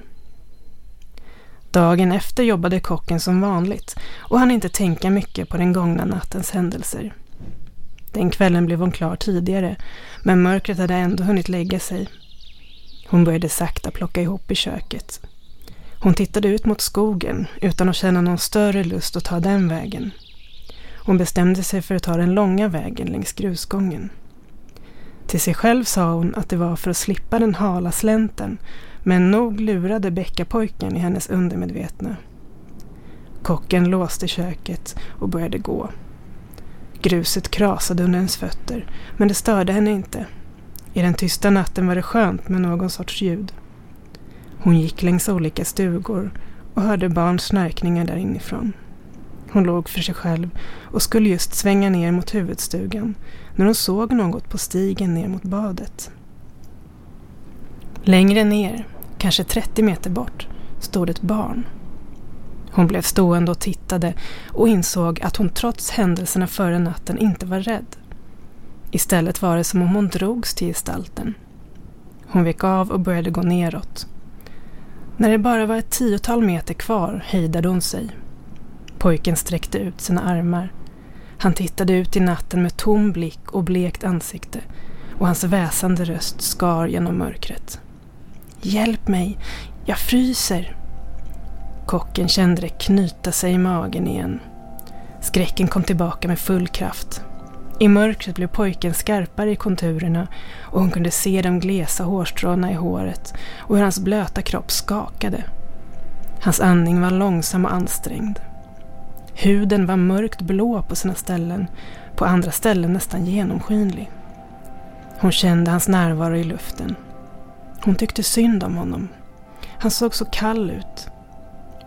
Dagen efter jobbade kocken som vanligt och hann inte tänka mycket på den gångna nattens händelser. Den kvällen blev hon klar tidigare, men mörkret hade ändå hunnit lägga sig. Hon började sakta plocka ihop i köket. Hon tittade ut mot skogen utan att känna någon större lust att ta den vägen. Hon bestämde sig för att ta den långa vägen längs grusgången. Till sig själv sa hon att det var för att slippa den hala slänten, men nog lurade bäckapojken i hennes undermedvetna. Kocken låste köket och började gå. Gruset krasade under hennes fötter, men det störde henne inte. I den tysta natten var det skönt med någon sorts ljud. Hon gick längs olika stugor och hörde barns snarkningar där inifrån. Hon låg för sig själv och skulle just svänga ner mot huvudstugan när hon såg något på stigen ner mot badet. Längre ner, kanske 30 meter bort, stod ett barn. Hon blev stående och tittade och insåg att hon trots händelserna förra natten inte var rädd. Istället var det som om hon drogs till gestalten. Hon vek av och började gå neråt. När det bara var ett tiotal meter kvar hejdade hon sig. Pojken sträckte ut sina armar. Han tittade ut i natten med tom blick och blekt ansikte och hans väsande röst skar genom mörkret. Hjälp mig, jag fryser. Kocken kände det knyta sig i magen igen. Skräcken kom tillbaka med full kraft. I mörkret blev pojken skarpare i konturerna och hon kunde se de glesa hårstråna i håret och hur hans blöta kropp skakade. Hans andning var långsam och ansträngd. Huden var mörkt blå på sina ställen, på andra ställen nästan genomskinlig. Hon kände hans närvaro i luften. Hon tyckte synd om honom. Han såg så kall ut.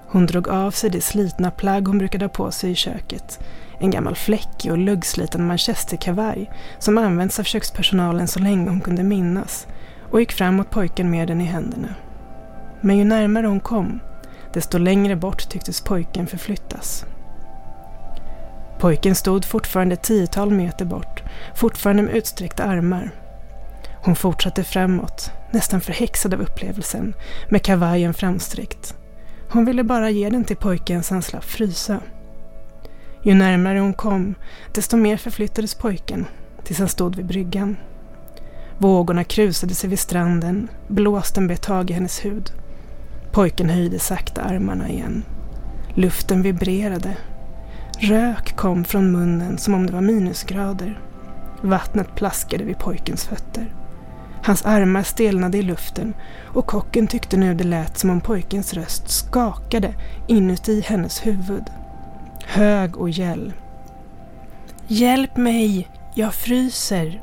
Hon drog av sig det slitna plagg hon brukade ha på sig i köket. En gammal fläckig och luggsliten manchesterkavaj som använts av kökspersonalen så länge hon kunde minnas och gick fram mot pojken med den i händerna. Men ju närmare hon kom, desto längre bort tycktes pojken förflyttas. Pojken stod fortfarande ett tiotal meter bort, fortfarande med utsträckta armar. Hon fortsatte framåt, nästan förhäxad av upplevelsen, med kavajen framsträckt. Hon ville bara ge den till pojken så han slapp frysa. Ju närmare hon kom, desto mer förflyttades pojken, tills han stod vid bryggan. Vågorna krusade sig vid stranden, blåsten bet tag i hennes hud. Pojken höjde sakta armarna igen. Luften vibrerade. Rök kom från munnen som om det var minusgrader. Vattnet plaskade vid pojkens fötter. Hans armar stelnade i luften och kocken tyckte nu det lät som om pojkens röst skakade inuti hennes huvud. Hög och gäll. Hjälp mig! Jag fryser!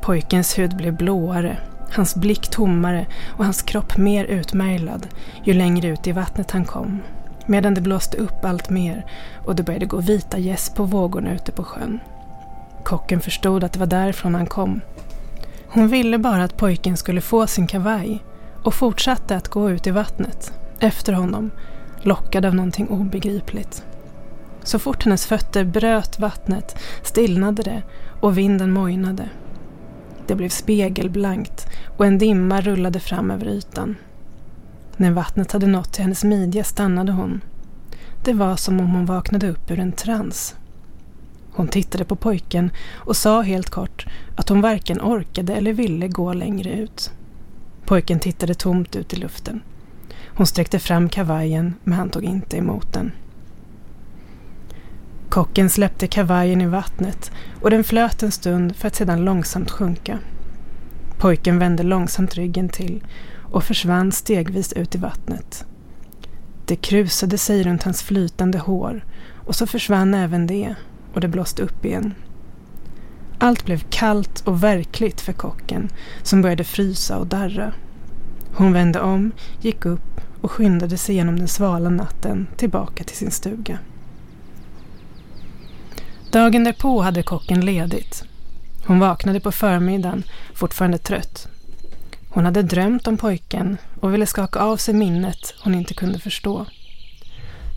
Pojkens hud blev blåare, hans blick tommare och hans kropp mer utmärglad ju längre ut i vattnet han kom. Medan det blåste upp allt mer och det började gå vita gäss på vågorna ute på sjön. Kocken förstod att det var därifrån han kom. Hon ville bara att pojken skulle få sin kavaj och fortsatte att gå ut i vattnet, efter honom, lockad av någonting obegripligt. Så fort hennes fötter bröt vattnet stillnade det och vinden mojnade. Det blev spegelblankt och en dimma rullade fram över ytan. När vattnet hade nått till hennes midja stannade hon. Det var som om hon vaknade upp ur en trans. Hon tittade på pojken och sa helt kort att hon varken orkade eller ville gå längre ut. Pojken tittade tomt ut i luften. Hon sträckte fram kavajen men han tog inte emot den. Kocken släppte kavajen i vattnet och den flöt en stund för att sedan långsamt sjunka. Pojken vände långsamt ryggen till och försvann stegvis ut i vattnet. Det krusade sig runt hans flytande hår och så försvann även det och det blåste upp igen. Allt blev kallt och verkligt för kocken som började frysa och darra. Hon vände om, gick upp och skyndade sig genom den svala natten tillbaka till sin stuga. Dagen därpå hade kocken ledigt. Hon vaknade på förmiddagen, fortfarande trött. Hon hade drömt om pojken och ville skaka av sig minnet hon inte kunde förstå.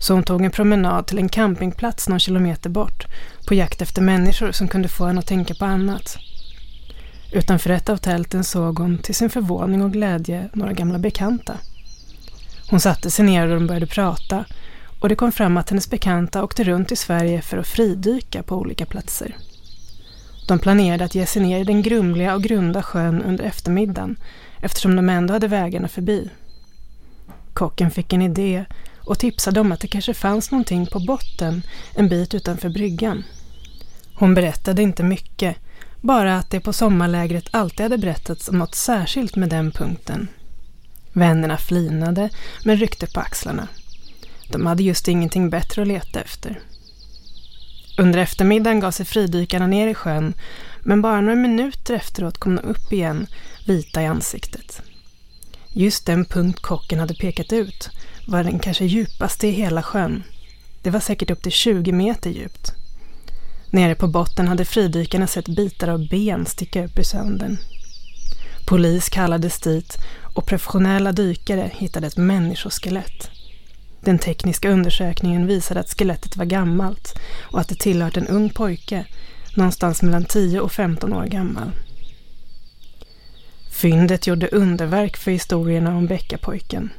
Så hon tog en promenad till en campingplats någon kilometer bort på jakt efter människor som kunde få henne att tänka på annat. Utanför ett av tälten såg hon till sin förvåning och glädje några gamla bekanta. Hon satte sig ner och de började prata och det kom fram att hennes bekanta åkte runt i Sverige för att fridyka på olika platser. De planerade att ge sig ner i den grumliga och grunda sjön under eftermiddagen eftersom de ändå hade vägarna förbi. Kocken fick en idé och tipsade om att det kanske fanns någonting på botten en bit utanför bryggan. Hon berättade inte mycket, bara att det på sommarlägret alltid hade berättats om något särskilt med den punkten. Vännerna flinade men ryckte på axlarna. De hade just ingenting bättre att leta efter. Under eftermiddagen gav sig fridykarna ner i sjön men bara några minuter efteråt kom de upp igen, vita i ansiktet. Just den punkt kocken hade pekat ut var den kanske djupaste i hela sjön. Det var säkert upp till 20 meter djupt. Nere på botten hade fridykarna sett bitar av ben sticka upp ur sönden. Polis kallades dit och professionella dykare hittade ett människoskelett. Den tekniska undersökningen visade att skelettet var gammalt och att det tillhört en ung pojke, någonstans mellan 10 och 15 år gammal. Fyndet gjorde underverk för historierna om Bäckapojken.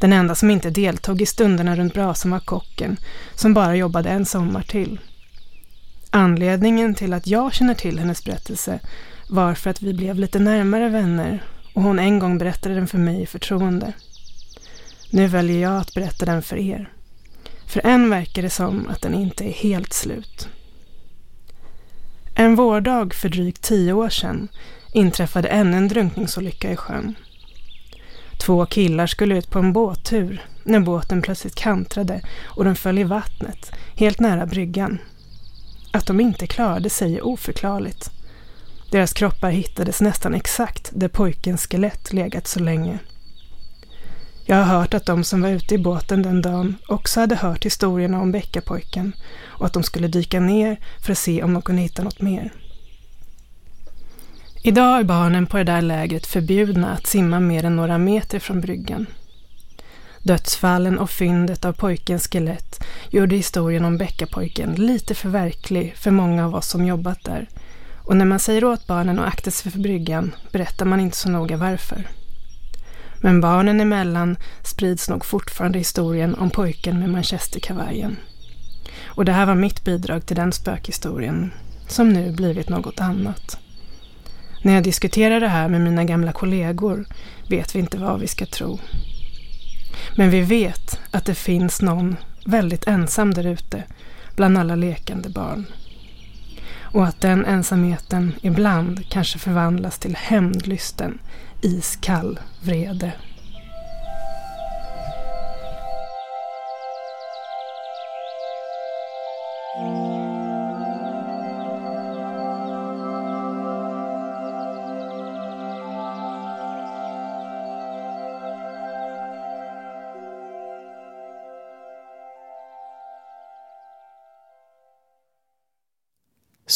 Den enda som inte deltog i stunderna runt brasan var kocken, som bara jobbade en sommar till. Anledningen till att jag känner till hennes berättelse var för att vi blev lite närmare vänner och hon en gång berättade den för mig i förtroende. Nu väljer jag att berätta den för er. För än verkar det som att den inte är helt slut. En vårdag för drygt tio år sedan inträffade ännu en drunkningsolycka i sjön. Två killar skulle ut på en båttur när båten plötsligt kantrade och de föll i vattnet, helt nära bryggan. Att de inte klarade sig är oförklarligt. Deras kroppar hittades nästan exakt där pojkens skelett legat så länge. Jag har hört att de som var ute i båten den dagen också hade hört historierna om Bäckapojken och att de skulle dyka ner för att se om de kunde hitta något mer. Idag är barnen på det där lägret förbjudna att simma mer än några meter från bryggan. Dödsfallen och fyndet av pojkens skelett gjorde historien om Bäckapojken lite för verklig för många av oss som jobbat där. Och när man säger åt barnen att akta sig för bryggan berättar man inte så noga varför. Men barnen emellan sprids nog fortfarande historien om pojken med manchesterkavajen. Och det här var mitt bidrag till den spökhistorien, som nu blivit något annat. När jag diskuterar det här med mina gamla kollegor vet vi inte vad vi ska tro. Men vi vet att det finns någon väldigt ensam där ute bland alla lekande barn. Och att den ensamheten ibland kanske förvandlas till hämndlysten, iskall vrede.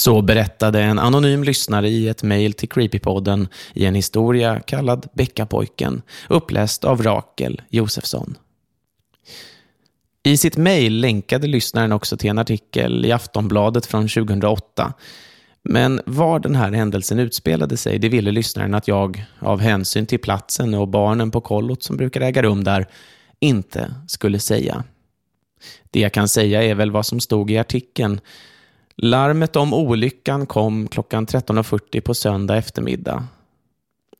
Så berättade en anonym lyssnare i ett mejl till Creepypodden i en historia kallad Bäckapojken, uppläst av Rakel Josefsson. I sitt mejl länkade lyssnaren också till en artikel i Aftonbladet från 2008. Men var den här händelsen utspelade sig, det ville lyssnaren att jag, av hänsyn till platsen och barnen på kollot som brukar äga rum där, inte skulle säga. Det jag kan säga är väl vad som stod i artikeln, Larmet om olyckan kom klockan 13.40 på söndag eftermiddag.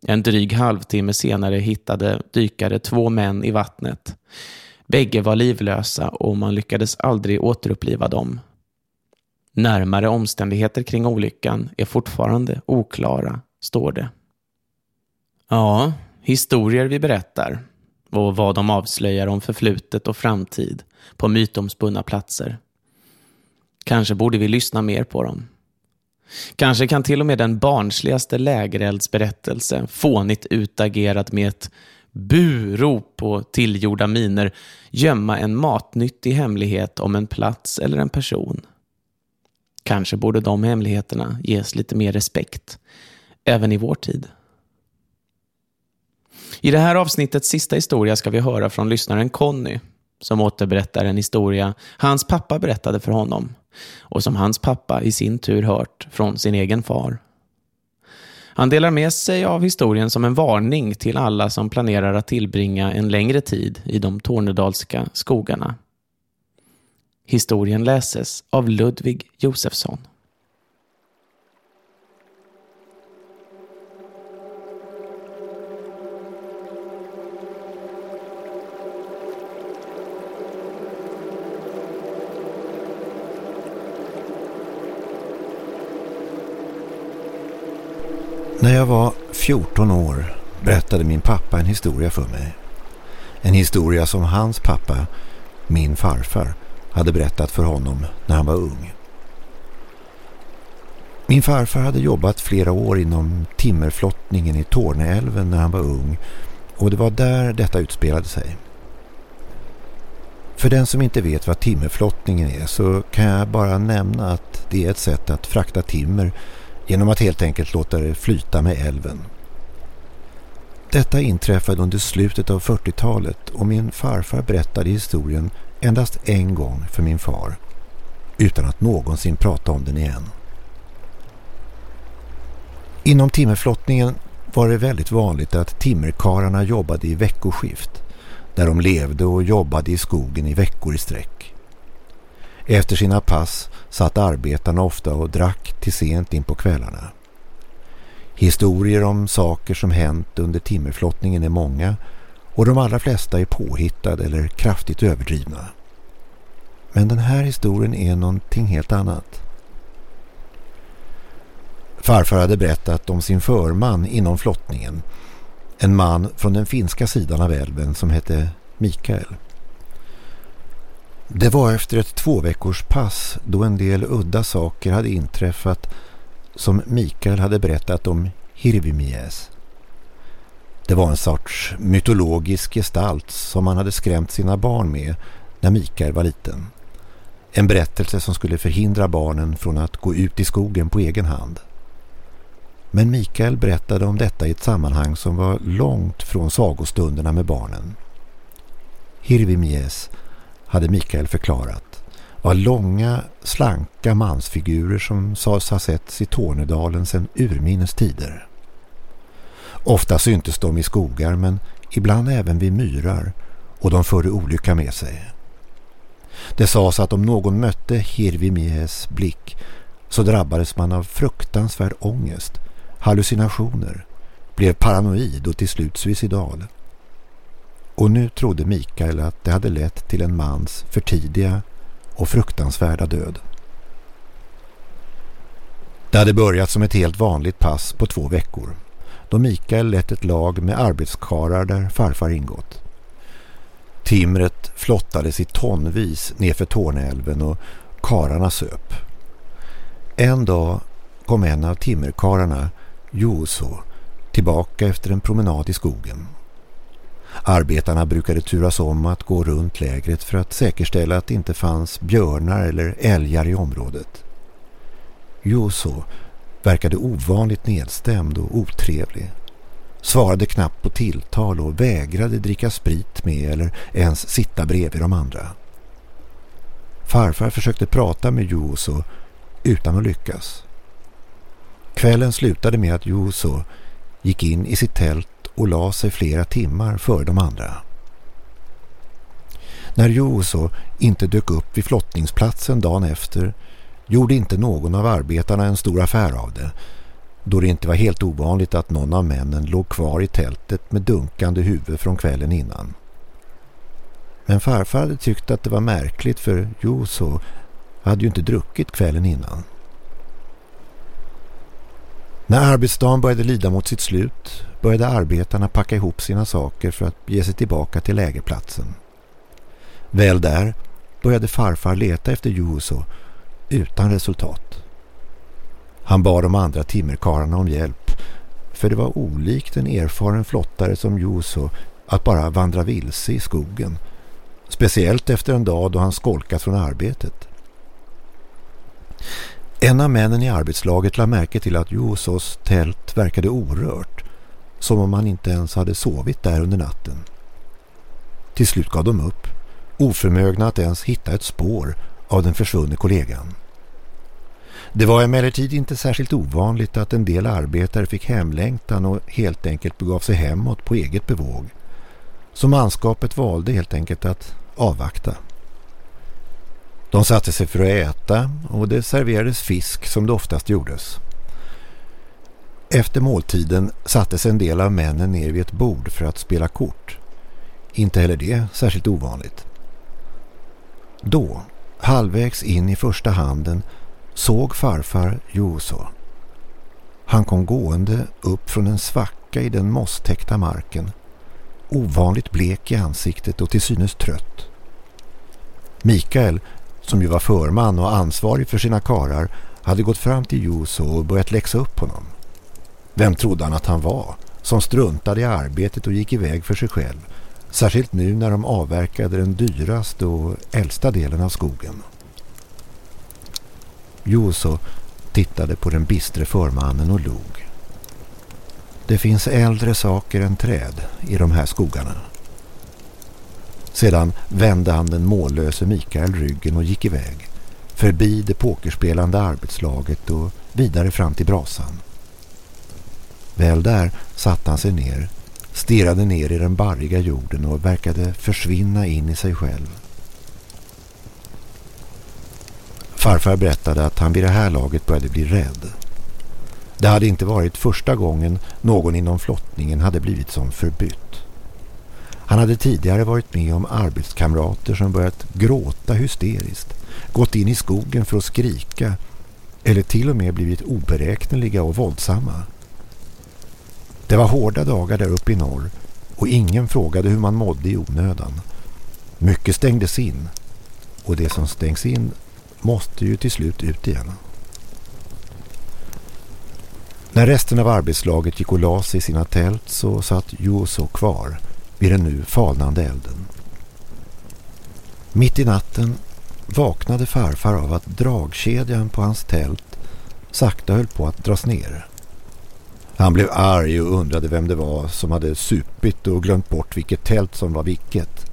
En dryg halvtimme senare hittade dykare två män i vattnet. Bägge var livlösa och man lyckades aldrig återuppliva dem. Närmare omständigheter kring olyckan är fortfarande oklara, står det. Ja, historier vi berättar och vad de avslöjar om förflutet och framtid på mytomspunna platser. Kanske borde vi lyssna mer på dem. Kanske kan till och med den barnsligaste lägereldsberättelse, fånigt utagerad med ett burop och tillgjorda miner, gömma en matnyttig hemlighet om en plats eller en person. Kanske borde de hemligheterna ges lite mer respekt, även i vår tid. I det här avsnittets sista historia ska vi höra från lyssnaren Conny som återberättar en historia hans pappa berättade för honom och som hans pappa i sin tur hört från sin egen far. Han delar med sig av historien som en varning till alla som planerar att tillbringa en längre tid i de tornedalska skogarna. Historien läses av Ludvig Josefsson. När jag var 14 år berättade min pappa en historia för mig. En historia som hans pappa, min farfar, hade berättat för honom när han var ung. Min farfar hade jobbat flera år inom timmerflottningen i Torneälven när han var ung och det var där detta utspelade sig. För den som inte vet vad timmerflottningen är så kan jag bara nämna att det är ett sätt att frakta timmer genom att helt enkelt låta det flyta med älven. Detta inträffade under slutet av 40-talet och min farfar berättade historien endast en gång för min far utan att någonsin prata om den igen. Inom timmerflottningen var det väldigt vanligt att timmerkararna jobbade i veckoskift där de levde och jobbade i skogen i veckor i sträck. Efter sina pass satt arbetarna ofta och drack till sent in på kvällarna. Historier om saker som hänt under timmerflottningen är många och de allra flesta är påhittade eller kraftigt överdrivna. Men den här historien är någonting helt annat. Farfar hade berättat om sin förman inom flottningen. En man från den finska sidan av älven som hette Mikael. Det var efter ett två veckors pass då en del udda saker hade inträffat som Mikael hade berättat om Hirvimies. Det var en sorts mytologisk gestalt som han hade skrämt sina barn med när Mikael var liten. En berättelse som skulle förhindra barnen från att gå ut i skogen på egen hand. Men Mikael berättade om detta i ett sammanhang som var långt från sagostunderna med barnen. Hirvimies, hade Mikael förklarat, var långa, slanka mansfigurer som sades ha setts i Tornedalen sedan urminnes tider. Ofta syntes de i skogar men ibland även vid myrar och de förde olycka med sig. Det sades att om någon mötte Hirvimies blick så drabbades man av fruktansvärd ångest hallucinationer, blev paranoid och till slut suicidal. Och nu trodde Mikael att det hade lett till en mans förtidiga och fruktansvärda död. Det hade börjat som ett helt vanligt pass på två veckor då Mikael lett ett lag med arbetskarar där farfar ingått. Timret flottades i tonvis nerför Tornälven och kararna söp. En dag kom en av timmerkararna Juuso tillbaka efter en promenad i skogen. Arbetarna brukade turas om att gå runt lägret för att säkerställa att det inte fanns björnar eller älgar i området. Juuso verkade ovanligt nedstämd och otrevlig. Svarade knappt på tilltal och vägrade dricka sprit med eller ens sitta bredvid de andra. Farfar försökte prata med Juuso utan att lyckas. Kvällen slutade med att Joso gick in i sitt tält och la sig flera timmar före de andra. När Juso inte dök upp vid flottningsplatsen dagen efter gjorde inte någon av arbetarna en stor affär av det då det inte var helt ovanligt att någon av männen låg kvar i tältet med dunkande huvud från kvällen innan. Men farfar hade tyckt att det var märkligt för Juso hade ju inte druckit kvällen innan. När arbetsdagen började lida mot sitt slut började arbetarna packa ihop sina saker för att ge sig tillbaka till lägerplatsen. Väl där började farfar leta efter Juuso utan resultat. Han bad de andra timmerkararna om hjälp för det var olikt en erfaren flottare som Juuso att bara vandra vilse i skogen. Speciellt efter en dag då han skolkat från arbetet. En av männen i arbetslaget la märke till att Jusos tält verkade orört, som om han inte ens hade sovit där under natten. Till slut gav de upp, oförmögna att ens hitta ett spår av den försvunne kollegan. Det var emellertid inte särskilt ovanligt att en del arbetare fick hemlängtan och helt enkelt begav sig hemåt på eget bevåg. Så manskapet valde helt enkelt att avvakta. De satte sig för att äta och det serverades fisk som det oftast gjordes. Efter måltiden sattes en del av männen ner vid ett bord för att spela kort. Inte heller det särskilt ovanligt. Då, halvvägs in i första handen, såg farfar Joso. Han kom gående upp från en svacka i den mosstäckta marken. Ovanligt blek i ansiktet och till synes trött. Mikael som ju var förman och ansvarig för sina karar, hade gått fram till Juso och börjat läxa upp honom. Vem trodde han att han var? Som struntade i arbetet och gick iväg för sig själv. Särskilt nu när de avverkade den dyraste och äldsta delen av skogen. Juso tittade på den bistre förmannen och log. Det finns äldre saker än träd i de här skogarna. Sedan vände han den mållöse Mikael ryggen och gick iväg. Förbi det pokerspelande arbetslaget och vidare fram till brasan. Väl där satte han sig ner, stirrade ner i den barriga jorden och verkade försvinna in i sig själv. Farfar berättade att han vid det här laget började bli rädd. Det hade inte varit första gången någon inom flottningen hade blivit som förbytt. Han hade tidigare varit med om arbetskamrater som börjat gråta hysteriskt, gått in i skogen för att skrika eller till och med blivit oberäkneliga och våldsamma. Det var hårda dagar där uppe i norr och ingen frågade hur man mådde i onödan. Mycket stängdes in och det som stängs in måste ju till slut ut igen. När resten av arbetslaget gick och la sig i sina tält så satt Juso kvar vid den nu falnande elden. Mitt i natten vaknade farfar av att dragkedjan på hans tält sakta höll på att dras ner. Han blev arg och undrade vem det var som hade supit och glömt bort vilket tält som var vilket.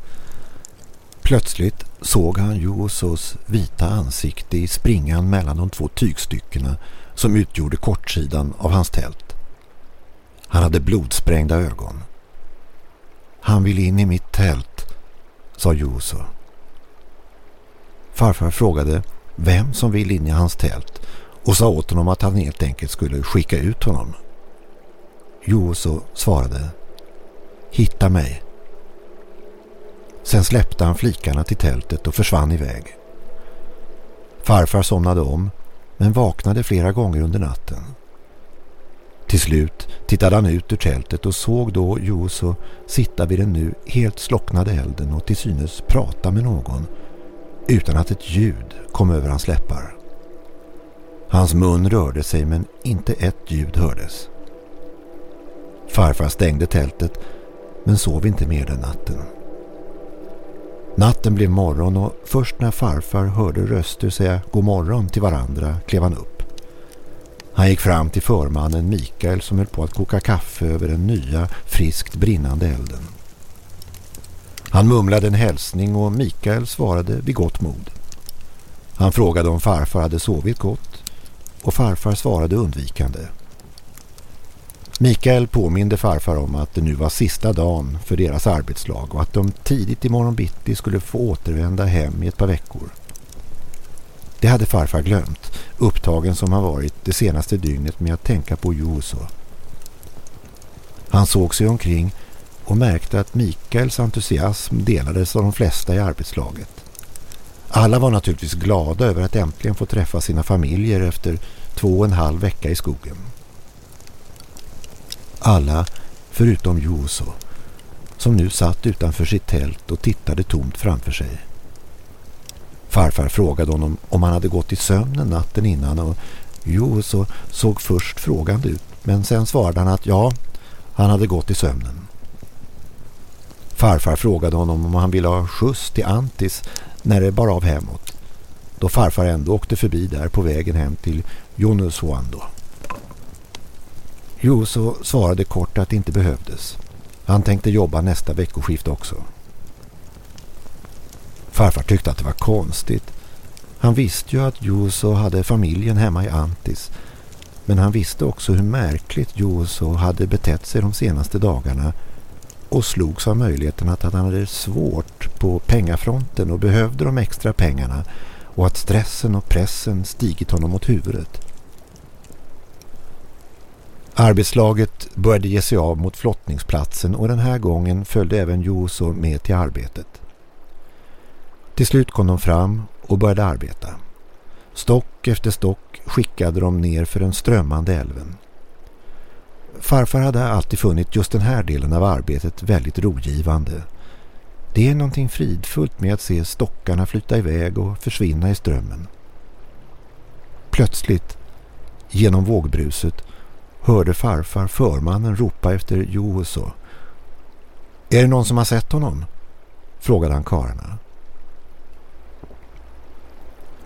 Plötsligt såg han Josos vita ansikte i springan mellan de två tygstyckena som utgjorde kortsidan av hans tält. Han hade blodsprängda ögon. Han vill in i mitt tält, sa Joso. Farfar frågade vem som vill in i hans tält och sa åt honom att han helt enkelt skulle skicka ut honom. Joso svarade Hitta mig. Sen släppte han flikarna till tältet och försvann iväg. Farfar somnade om men vaknade flera gånger under natten. Till slut tittade han ut ur tältet och såg då Joso sitta vid den nu helt slocknade elden och till synes prata med någon utan att ett ljud kom över hans läppar. Hans mun rörde sig men inte ett ljud hördes. Farfar stängde tältet men sov inte mer den natten. Natten blev morgon och först när farfar hörde röster säga god morgon till varandra klev han upp. Han gick fram till förmannen Mikael som höll på att koka kaffe över den nya, friskt brinnande elden. Han mumlade en hälsning och Mikael svarade vid gott mod. Han frågade om farfar hade sovit gott och farfar svarade undvikande. Mikael påminde farfar om att det nu var sista dagen för deras arbetslag och att de tidigt i morgon bitti skulle få återvända hem i ett par veckor. Det hade farfar glömt, upptagen som han varit det senaste dygnet med att tänka på Juso. Han såg sig omkring och märkte att Mikaels entusiasm delades av de flesta i arbetslaget. Alla var naturligtvis glada över att äntligen få träffa sina familjer efter två och en halv vecka i skogen. Alla förutom Juuso, som nu satt utanför sitt tält och tittade tomt framför sig. Farfar frågade honom om han hade gått i sömnen natten innan och Juuso såg först frågande ut men sen svarade han att ja, han hade gått i sömnen. Farfar frågade honom om han ville ha skjuts till Antis när det bar av hemåt. Då farfar ändå åkte förbi där på vägen hem till Jonuswando. Juso svarade kort att det inte behövdes. Han tänkte jobba nästa veckoskift också. Farfar tyckte att det var konstigt. Han visste ju att Juso hade familjen hemma i Antis. Men han visste också hur märkligt Juso hade betett sig de senaste dagarna och slogs av möjligheten att han hade svårt på pengafronten och behövde de extra pengarna och att stressen och pressen stigit honom mot huvudet. Arbetslaget började ge sig av mot flottningsplatsen och den här gången följde även Joso med till arbetet. Till slut kom de fram och började arbeta. Stock efter stock skickade de ner för den strömmande älven. Farfar hade alltid funnit just den här delen av arbetet väldigt rogivande. Det är någonting fridfullt med att se stockarna flyta iväg och försvinna i strömmen. Plötsligt, genom vågbruset, hörde farfar förmannen ropa efter Juuso. Är det någon som har sett honom? frågade han kararna.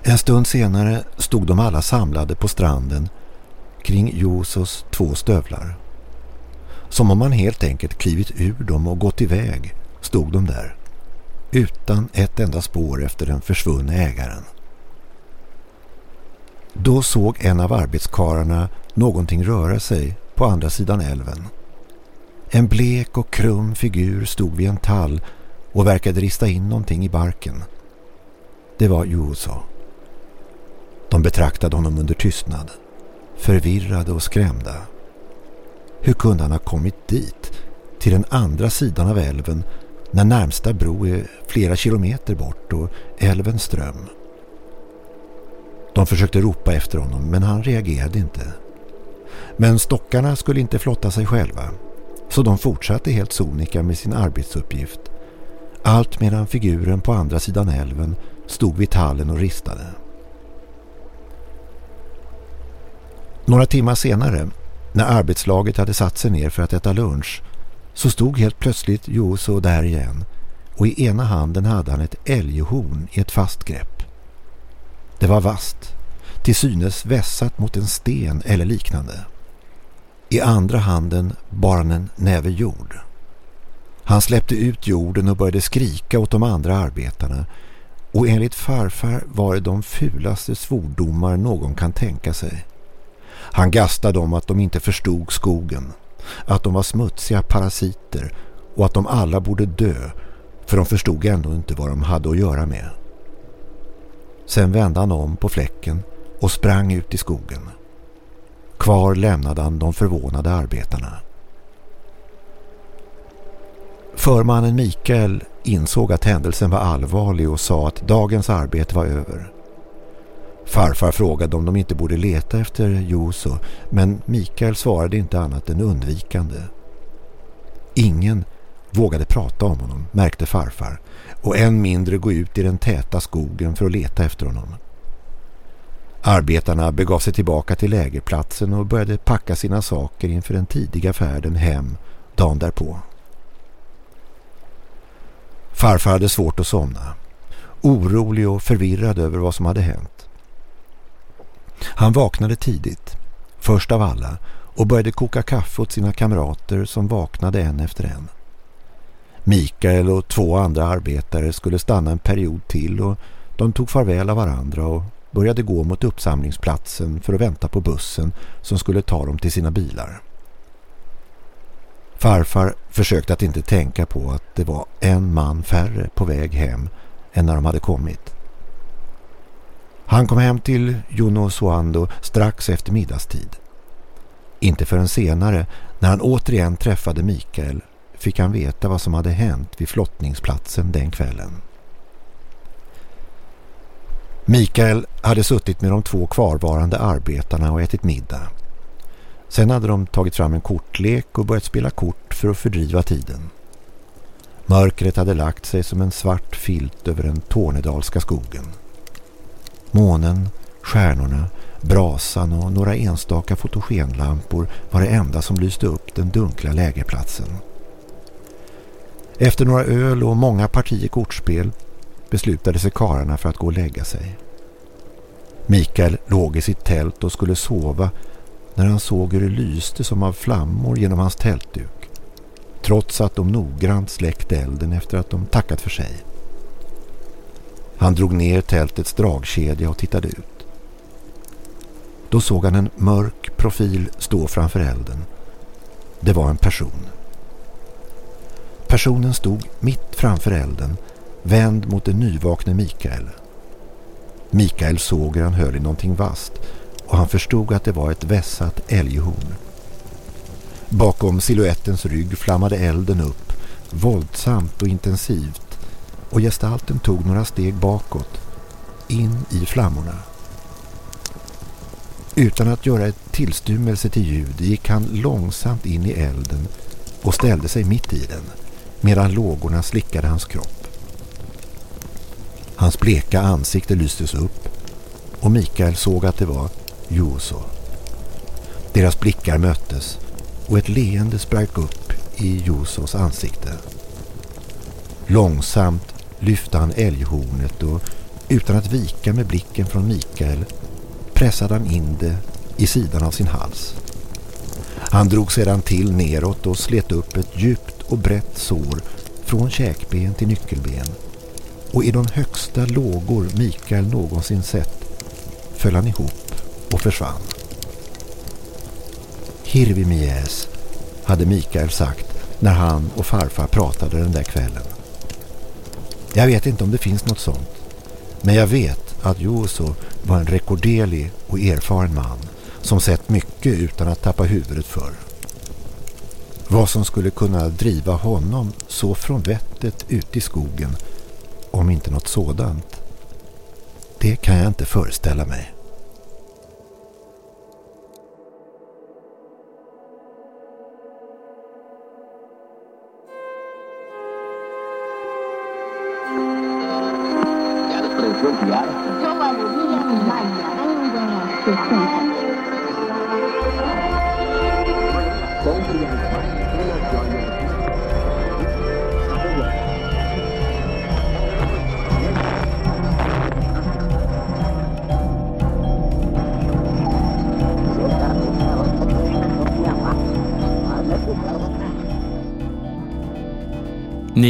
En stund senare stod de alla samlade på stranden kring Juusos två stövlar. Som om man helt enkelt klivit ur dem och gått iväg stod de där. Utan ett enda spår efter den försvunne ägaren. Då såg en av arbetskararna någonting röra sig på andra sidan älven. En blek och krum figur stod vid en tall och verkade rista in någonting i barken. Det var Juuso. De betraktade honom under tystnad, förvirrade och skrämda. Hur kunde han ha kommit dit, till den andra sidan av älven, när närmsta bro är flera kilometer bort och älven ström? De försökte ropa efter honom men han reagerade inte. Men stockarna skulle inte flotta sig själva så de fortsatte helt sonika med sin arbetsuppgift. Allt medan figuren på andra sidan älven stod vid tallen och ristade. Några timmar senare, när arbetslaget hade satt sig ner för att äta lunch, så stod helt plötsligt Joso där igen och i ena handen hade han ett älghorn i ett fast grepp. Det var vast, till synes vässat mot en sten eller liknande. I andra handen bar han en näve jord. Han släppte ut jorden och började skrika åt de andra arbetarna och enligt farfar var det de fulaste svordomar någon kan tänka sig. Han gastade om att de inte förstod skogen, att de var smutsiga parasiter och att de alla borde dö för de förstod ändå inte vad de hade att göra med. Sen vände han om på fläcken och sprang ut i skogen. Kvar lämnade han de förvånade arbetarna. Förmannen Mikael insåg att händelsen var allvarlig och sa att dagens arbete var över. Farfar frågade om de inte borde leta efter Joso men Mikael svarade inte annat än undvikande. Ingen vågade prata om honom, märkte farfar och än mindre gå ut i den täta skogen för att leta efter honom. Arbetarna begav sig tillbaka till lägerplatsen och började packa sina saker inför den tidiga färden hem dagen därpå. Farfar hade svårt att somna. Orolig och förvirrad över vad som hade hänt. Han vaknade tidigt, först av alla, och började koka kaffe åt sina kamrater som vaknade en efter en. Mikael och två andra arbetare skulle stanna en period till och de tog farväl av varandra och började gå mot uppsamlingsplatsen för att vänta på bussen som skulle ta dem till sina bilar. Farfar försökte att inte tänka på att det var en man färre på väg hem än när de hade kommit. Han kom hem till Juno Soando strax efter middagstid. Inte förrän senare, när han återigen träffade Mikael, fick han veta vad som hade hänt vid flottningsplatsen den kvällen. Mikael hade suttit med de två kvarvarande arbetarna och ätit middag. Sen hade de tagit fram en kortlek och börjat spela kort för att fördriva tiden. Mörkret hade lagt sig som en svart filt över den tornedalska skogen. Månen, stjärnorna, brasan och några enstaka fotogenlampor var det enda som lyste upp den dunkla lägerplatsen. Efter några öl och många partier kortspel beslutade sig kararna för att gå och lägga sig. Mikael låg i sitt tält och skulle sova när han såg hur det lyste som av flammor genom hans tältduk. Trots att de noggrant släckt elden efter att de tackat för sig. Han drog ner tältets dragkedja och tittade ut. Då såg han en mörk profil stå framför elden. Det var en person. Personen stod mitt framför elden, vänd mot den nyvakne Mikael. Mikael såg hur han höll i någonting vast och han förstod att det var ett vässat älghorn. Bakom siluettens rygg flammade elden upp, våldsamt och intensivt och gestalten tog några steg bakåt, in i flammorna. Utan att göra ett tillstymmelse till ljud gick han långsamt in i elden och ställde sig mitt i den medan lågorna slickade hans kropp. Hans bleka ansikte lystes upp och Mikael såg att det var Juso. Deras blickar möttes och ett leende sprack upp i Jusos ansikte. Långsamt lyfte han älghornet och utan att vika med blicken från Mikael pressade han in det i sidan av sin hals. Han drog sedan till neråt och slet upp ett djupt och brett sår från käkben till nyckelben. Och i de högsta lågor Mikael någonsin sett föll han ihop och försvann. Hirvimies hade Mikael sagt när han och farfar pratade den där kvällen. Jag vet inte om det finns något sånt. Men jag vet att Juuso var en rekorderlig och erfaren man som sett mycket utan att tappa huvudet för. Vad som skulle kunna driva honom så från vettet ut i skogen om inte något sådant. Det kan jag inte föreställa mig.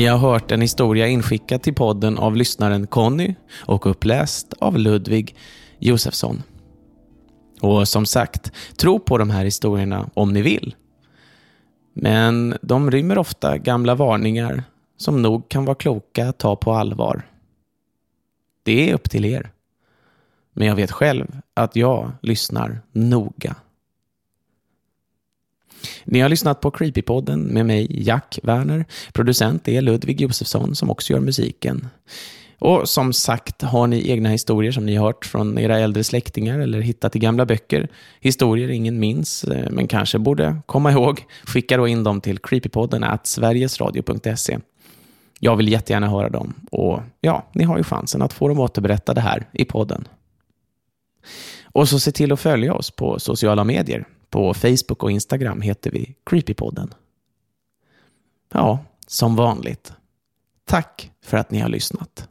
Ni har hört en historia inskickad till podden av lyssnaren Conny och uppläst av Ludvig Josefsson. Och som sagt, tro på de här historierna om ni vill. Men de rymmer ofta gamla varningar som nog kan vara kloka att ta på allvar. Det är upp till er. Men jag vet själv att jag lyssnar noga. Ni har lyssnat på Creepypodden med mig, Jack Werner. Producent är Ludvig Josefsson som också gör musiken. Och som sagt, har ni egna historier som ni hört från era äldre släktingar eller hittat i gamla böcker, historier ingen minns, eh, men kanske borde komma ihåg, skicka då in dem till creepypodden at sverigesradio.se. Jag vill jättegärna höra dem och ja, ni har ju chansen att få dem återberättade här i podden. Och så se till att följa oss på sociala medier. På Facebook och Instagram heter vi Creepypodden. Ja, som vanligt. Tack för att ni har lyssnat.